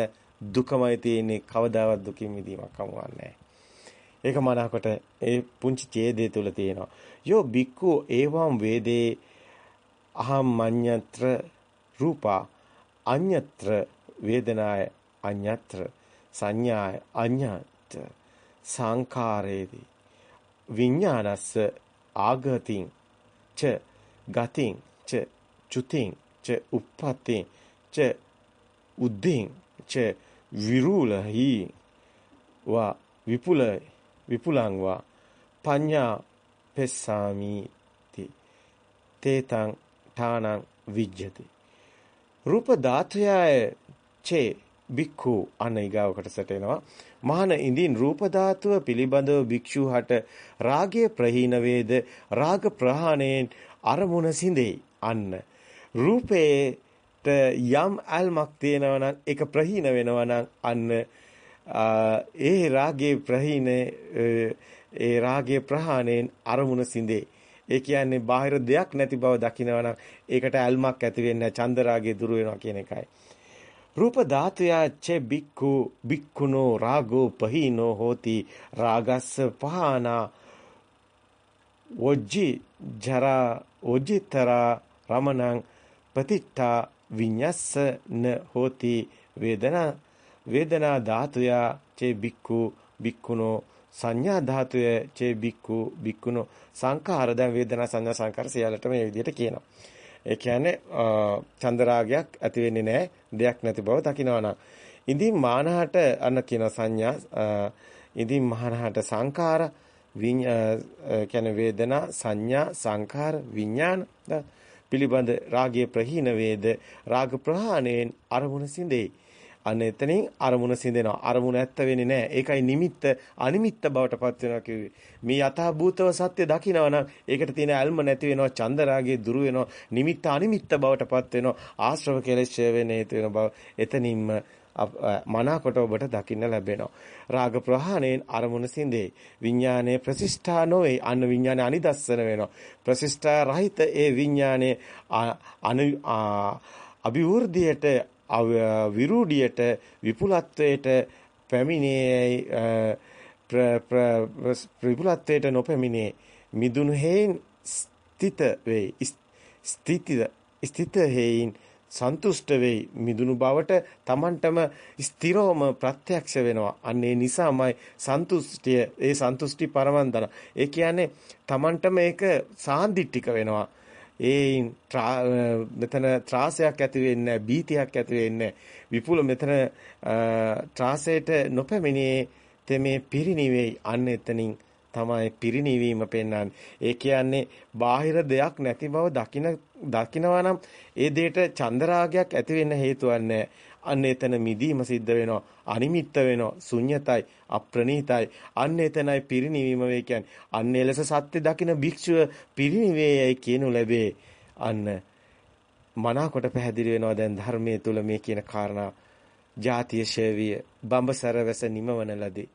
දුකමයි තියෙන්නේ කවදාවත් දුකින් මිදීමක් හමුවන්නේ ඒක මනාකොට ඒ පුංචි ඡේදය තුල තියෙනවා. යෝ බික්කු ඒවම් වේදේ අහම් මඤ්ඤත්‍ර රූපා. අඤ්ඤත්‍ර වේදනාය අඤ්ඤත්‍ර. සංඥාය අඤ්ඤත් සංඛාරේති. විඥානස්ස ආගතින් ච ගතින් ච චුතින් ච උප්පතින් ච උද්දීන් ච විරූලහි වා විපුල විපුලං වා පඤ්ඤා පෙස්සාමි ති. තේතං ඨානං විජ්ජති. රූප ධාතයය චේ බික්ඛු අනයිගාව කොටසට එනවා මහාන ඉඳින් රූප ධාතුව පිළිබඳව භික්ෂුහට රාගය ප්‍රහීන වේද රාග ප්‍රහාණයෙන් අරමුණ සිඳෙයි. අන්න. රූපේට යම් අල්මක් තියෙනවා නම් ඒක ප්‍රහීන වෙනවා නම් අන්න ඒ රාගයේ ප්‍රහීන ඒ රාගයේ ප්‍රහාණයෙන් අරමුණ සිඳේ. ඒ කියන්නේ බාහිර දෙයක් නැති බව දකිනවා නම් ඒකට ඇල්මක් ඇති වෙන්නේ චන්ද රාගය දුර වෙනවා කියන එකයි. රූප ධාතුයා ච බික්ඛු බික්ඛුනෝ රාගෝ පහීනෝ හෝති රාගස්ස පහනා වොජ්ජි ජරා ඔජිතරා රමණං ප්‍රතිත්තා විඤ්ඤස්ස න හෝති වේදනා වේදනා ධාතුයා ච බික්ඛු බික්ඛුනෝ සංඥා ධාතුය ච බික්ඛු බික්ඛුනෝ සංඛාර දැන් වේදනා සංඥා සංඛාර සියල්ලටම මේ විදිහට කියනවා ඒ කියන්නේ චන්දරාගයක් ඇති වෙන්නේ නැහැ. දෙයක් නැති බව දකිනවා නම්. ඉදින් මානහට අන්න කියන සංඥා ඉදින් මානහට සංඛාර කියන්නේ වේදනා සංඥා සංඛාර විඥාන පිළිබඳ රාගයේ ප්‍රහීන වේද රාග ප්‍රහාණයෙන් අරමුණ සිඳේ. අන්න එතනින් අරමුණ සිඳෙනවා. අරමුණ ඇත්ත වෙන්නේ නැහැ. ඒකයි නිමිත්ත අනිමිත්ත බවට පත් වෙනවා කිව්වේ. මේ යථා භූතව සත්‍ය දකිනවා නම් ඒකට තියෙන ඇල්ම නැති වෙනවා. චන්දරාගයේ දුරු වෙනවා. නිමිත්ත අනිමිත්ත බවට පත් වෙනවා. ආශ්‍රව කෙලෙස් වෙන හේතු වෙන බව එතනින්ම මනාකොට ඔබට දකින්න ලැබෙනවා. රාග ප්‍රහාණයෙන් අරමුණ සිඳේ. විඥානයේ ප්‍රතිෂ්ඨා නොවේ. අන්න විඥානය අනිදස්සන වෙනවා. ප්‍රතිෂ්ඨා රහිත ඒ විඥානයේ අභිවෘද්ධියට විරූඩියට විපුලත්වයට පැමිණේ විපුලත්වයට නොපැමිණේ මිදුණු හේයින් ස්ථිත වේ ස්ථිතිද ස්ථිත හේයින් සන්තුෂ්ට වෙයි. මිදුණු බවට Tamanටම ස්ථිරවම ප්‍රත්‍යක්ෂ වෙනවා. අන්න ඒ නිසාමයි සන්තුෂ්ටිය ඒ සන්තුෂ්ටි පරමන්දන. ඒ කියන්නේ Tamanටම ඒක සාන්දිටික වෙනවා. ඒ මෙතන ත්‍රාසයක් ඇති වෙන්නේ බීතියක් ඇති වෙන්නේ විපුල මෙතන ත්‍රාසයට නොපැමිණේ තෙමේ පිරිණිවෙයි. අන්න එතනින් තමයි පිරිණිවීම පෙන්වන්නේ. ඒ කියන්නේ බාහිර දෙයක් නැති බව දකින දකිනවා නම් ඒ දෙයට චන්දරාගයක් ඇති වෙන්න හේතුවක් අන්න එතන මිදීම සිද්ධ වෙනවා. අනිමිත්ත වෙනවා. ශුන්්‍යතයි, අප්‍රණීතයි. අන්න එතනයි පිරිණිවීම වේ කියන්නේ. අන්න එලෙස සත්‍ය දකින භික්ෂුව පිරිණිවේයයි කියනු ලැබේ. අන්න මනාකොට පැහැදිලි වෙනවා දැන් ධර්මයේ තුල මේ කියන කාරණා. ජාතිය ශේවිය බඹසර වැස නිමවන ලදී.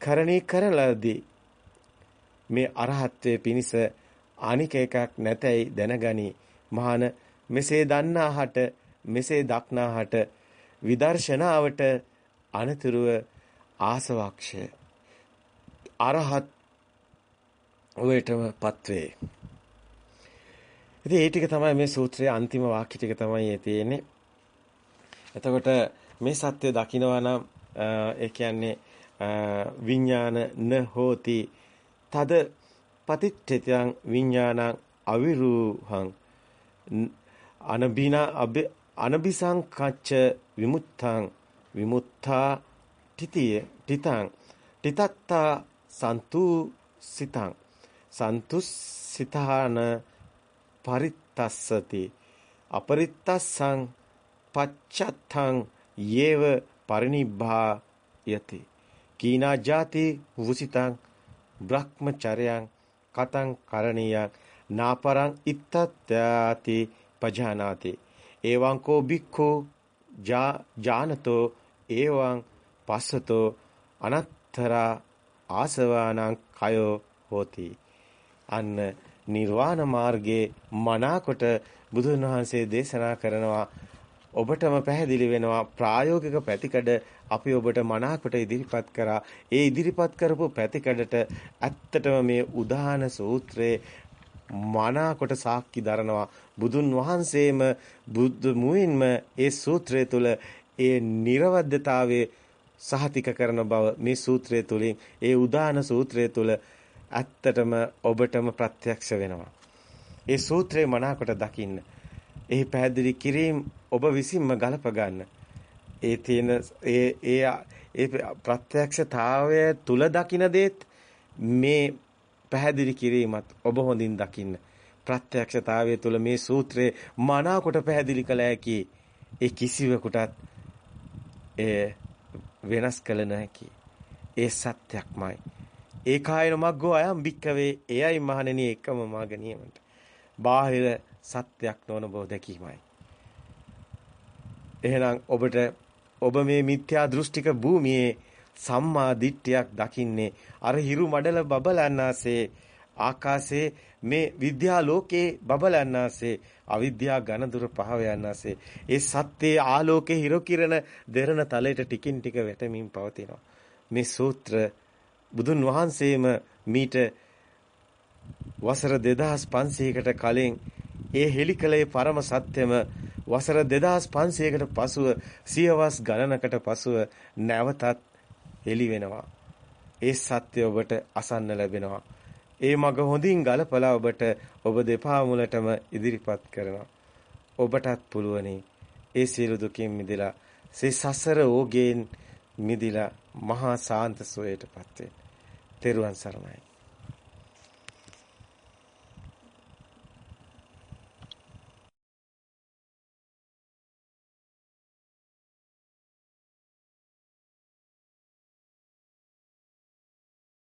කරණී කරන ලදී. මේ අරහත්ත්වයේ පිනිස අනික එකක් නැතයි දැනගනි. මහාන මෙසේ දන්නාහට මෙසේ දක්නාහට විදර්ශනාවට අනතුරුව ආසවක්ෂය අරහත් ඔයටමපත් වේ. ඉතින් ඒ ටික තමයි මේ සූත්‍රයේ අන්තිම වාක්‍ය ටික තමයි තියෙන්නේ. එතකොට මේ සත්‍ය දකිනවා නම් ඒ කියන්නේ විඥාන න හෝති තද පතිච්ඡේතං විඥානං අවිරූහං අනබිනා අනබිසංකච්ච විමුත්තං විමුත්තා තිතිය තිතං තිතත්තා සන්තු සිතං සන්තුස්සිතාන පරිත්තස්සති අපරිත්තස්සං පච්චත්තං යේව පරිනිබ්බා යති කීනා ජාති වුසිතං බ්‍රහ්මචර්යං කතං කරණීයං නාපරං ඉත්තත්‍යාති පජානාති. එවං කෝ බික්ඛෝ ජානතෝ එවං පස්සතෝ අනත්තරා ආසවානං කයෝ හෝති අන්න නිර්වාණ මාර්ගයේ මනාකොට බුදුන් වහන්සේ දේශනා කරනවා ඔබටම පැහැදිලි වෙනවා ප්‍රායෝගික පැතිකඩ අපි ඔබට මනාකොට ඉදිරිපත් කරා. ඒ ඉදිරිපත් කරපු පැතිකඩට ඇත්තටම මේ උදාන සූත්‍රයේ මනාකොට සාක්ෂි දරනවා. බුදුන් වහන්සේම බුදු මුවින්ම ඒ සූත්‍රය තුළ ඒ නිර්වද්‍යතාවයේ සහතික කරන බව මේ සූත්‍රය තුළින් ඒ උදාන සූත්‍රය තුළ ඇත්තටම ඔබටම ප්‍රත්‍යක්ෂ වෙනවා. ඒ සූත්‍රේ මනාකොට දකින්න. එහි පැහැදිලි කිරීම ඔබ විසින්ම ගලප ගන්න. ඒ තියෙන ඒ ඒ ඒ ප්‍රත්‍යක්ෂතාවය තුල දකින දේත් මේ පැහැදිලි කිරීමත් ඔබ හොඳින් දකින්න. ප්‍රත්‍යක්ෂතාවය තුල මේ සූත්‍රයේ මනාකොට පැහැදිලි කළ හැකි ඒ කිසිවෙකුටත් ඒ වෙනස් කළ නොහැකි. ඒ සත්‍යක්මයි. ඒකායන මග්ගෝ අයම් භික්කවේ එයයි මහණෙනි එකම මාගනියමට. බාහිර සත්‍යක් නොවන බව දැකීමයි. එහෙනම් ඔබට ඔබ මේ මිත්‍යා දෘෂ්ටික භූමියේ සම්මා දිට්ඨියක් දකින්නේ. අර හිරු මඩල බබලන්නාසේ ආකාශයේ මේ විද්‍යා ලෝකේ බබලන්නාසේ අවිද්‍යා ඝනදුර පහව යන්නාසේ. ඒ සත්‍යයේ ආලෝකේ හිරු කිරණ දෙරණ තලයට ටිකින් ටික වැටමින් පවතිනවා. මේ සූත්‍ර බුදුන් වහන්සේම මීට වසර 2500කට කලින් ඒ හෙලිකලේ පරම සත්‍යම වසර 2500කට පසුව සියවස් ගණනකට පසුව නැවතත් හෙළි වෙනවා. ඒ සත්‍ය ඔබට අසන්න ලැබෙනවා. ඒ මග හොඳින් ගලපලා ඔබට ඔබ දෙපා මුලටම ඉදිරිපත් කරනවා. ඔබටත් පුළුවනි ඒ සියලු දුකින් මිදලා සේ සසර ඕගෙන් මිදිලා මහා සාන්ත සෝයටපත් වෙන්න. තෙරුවන් සරණයි.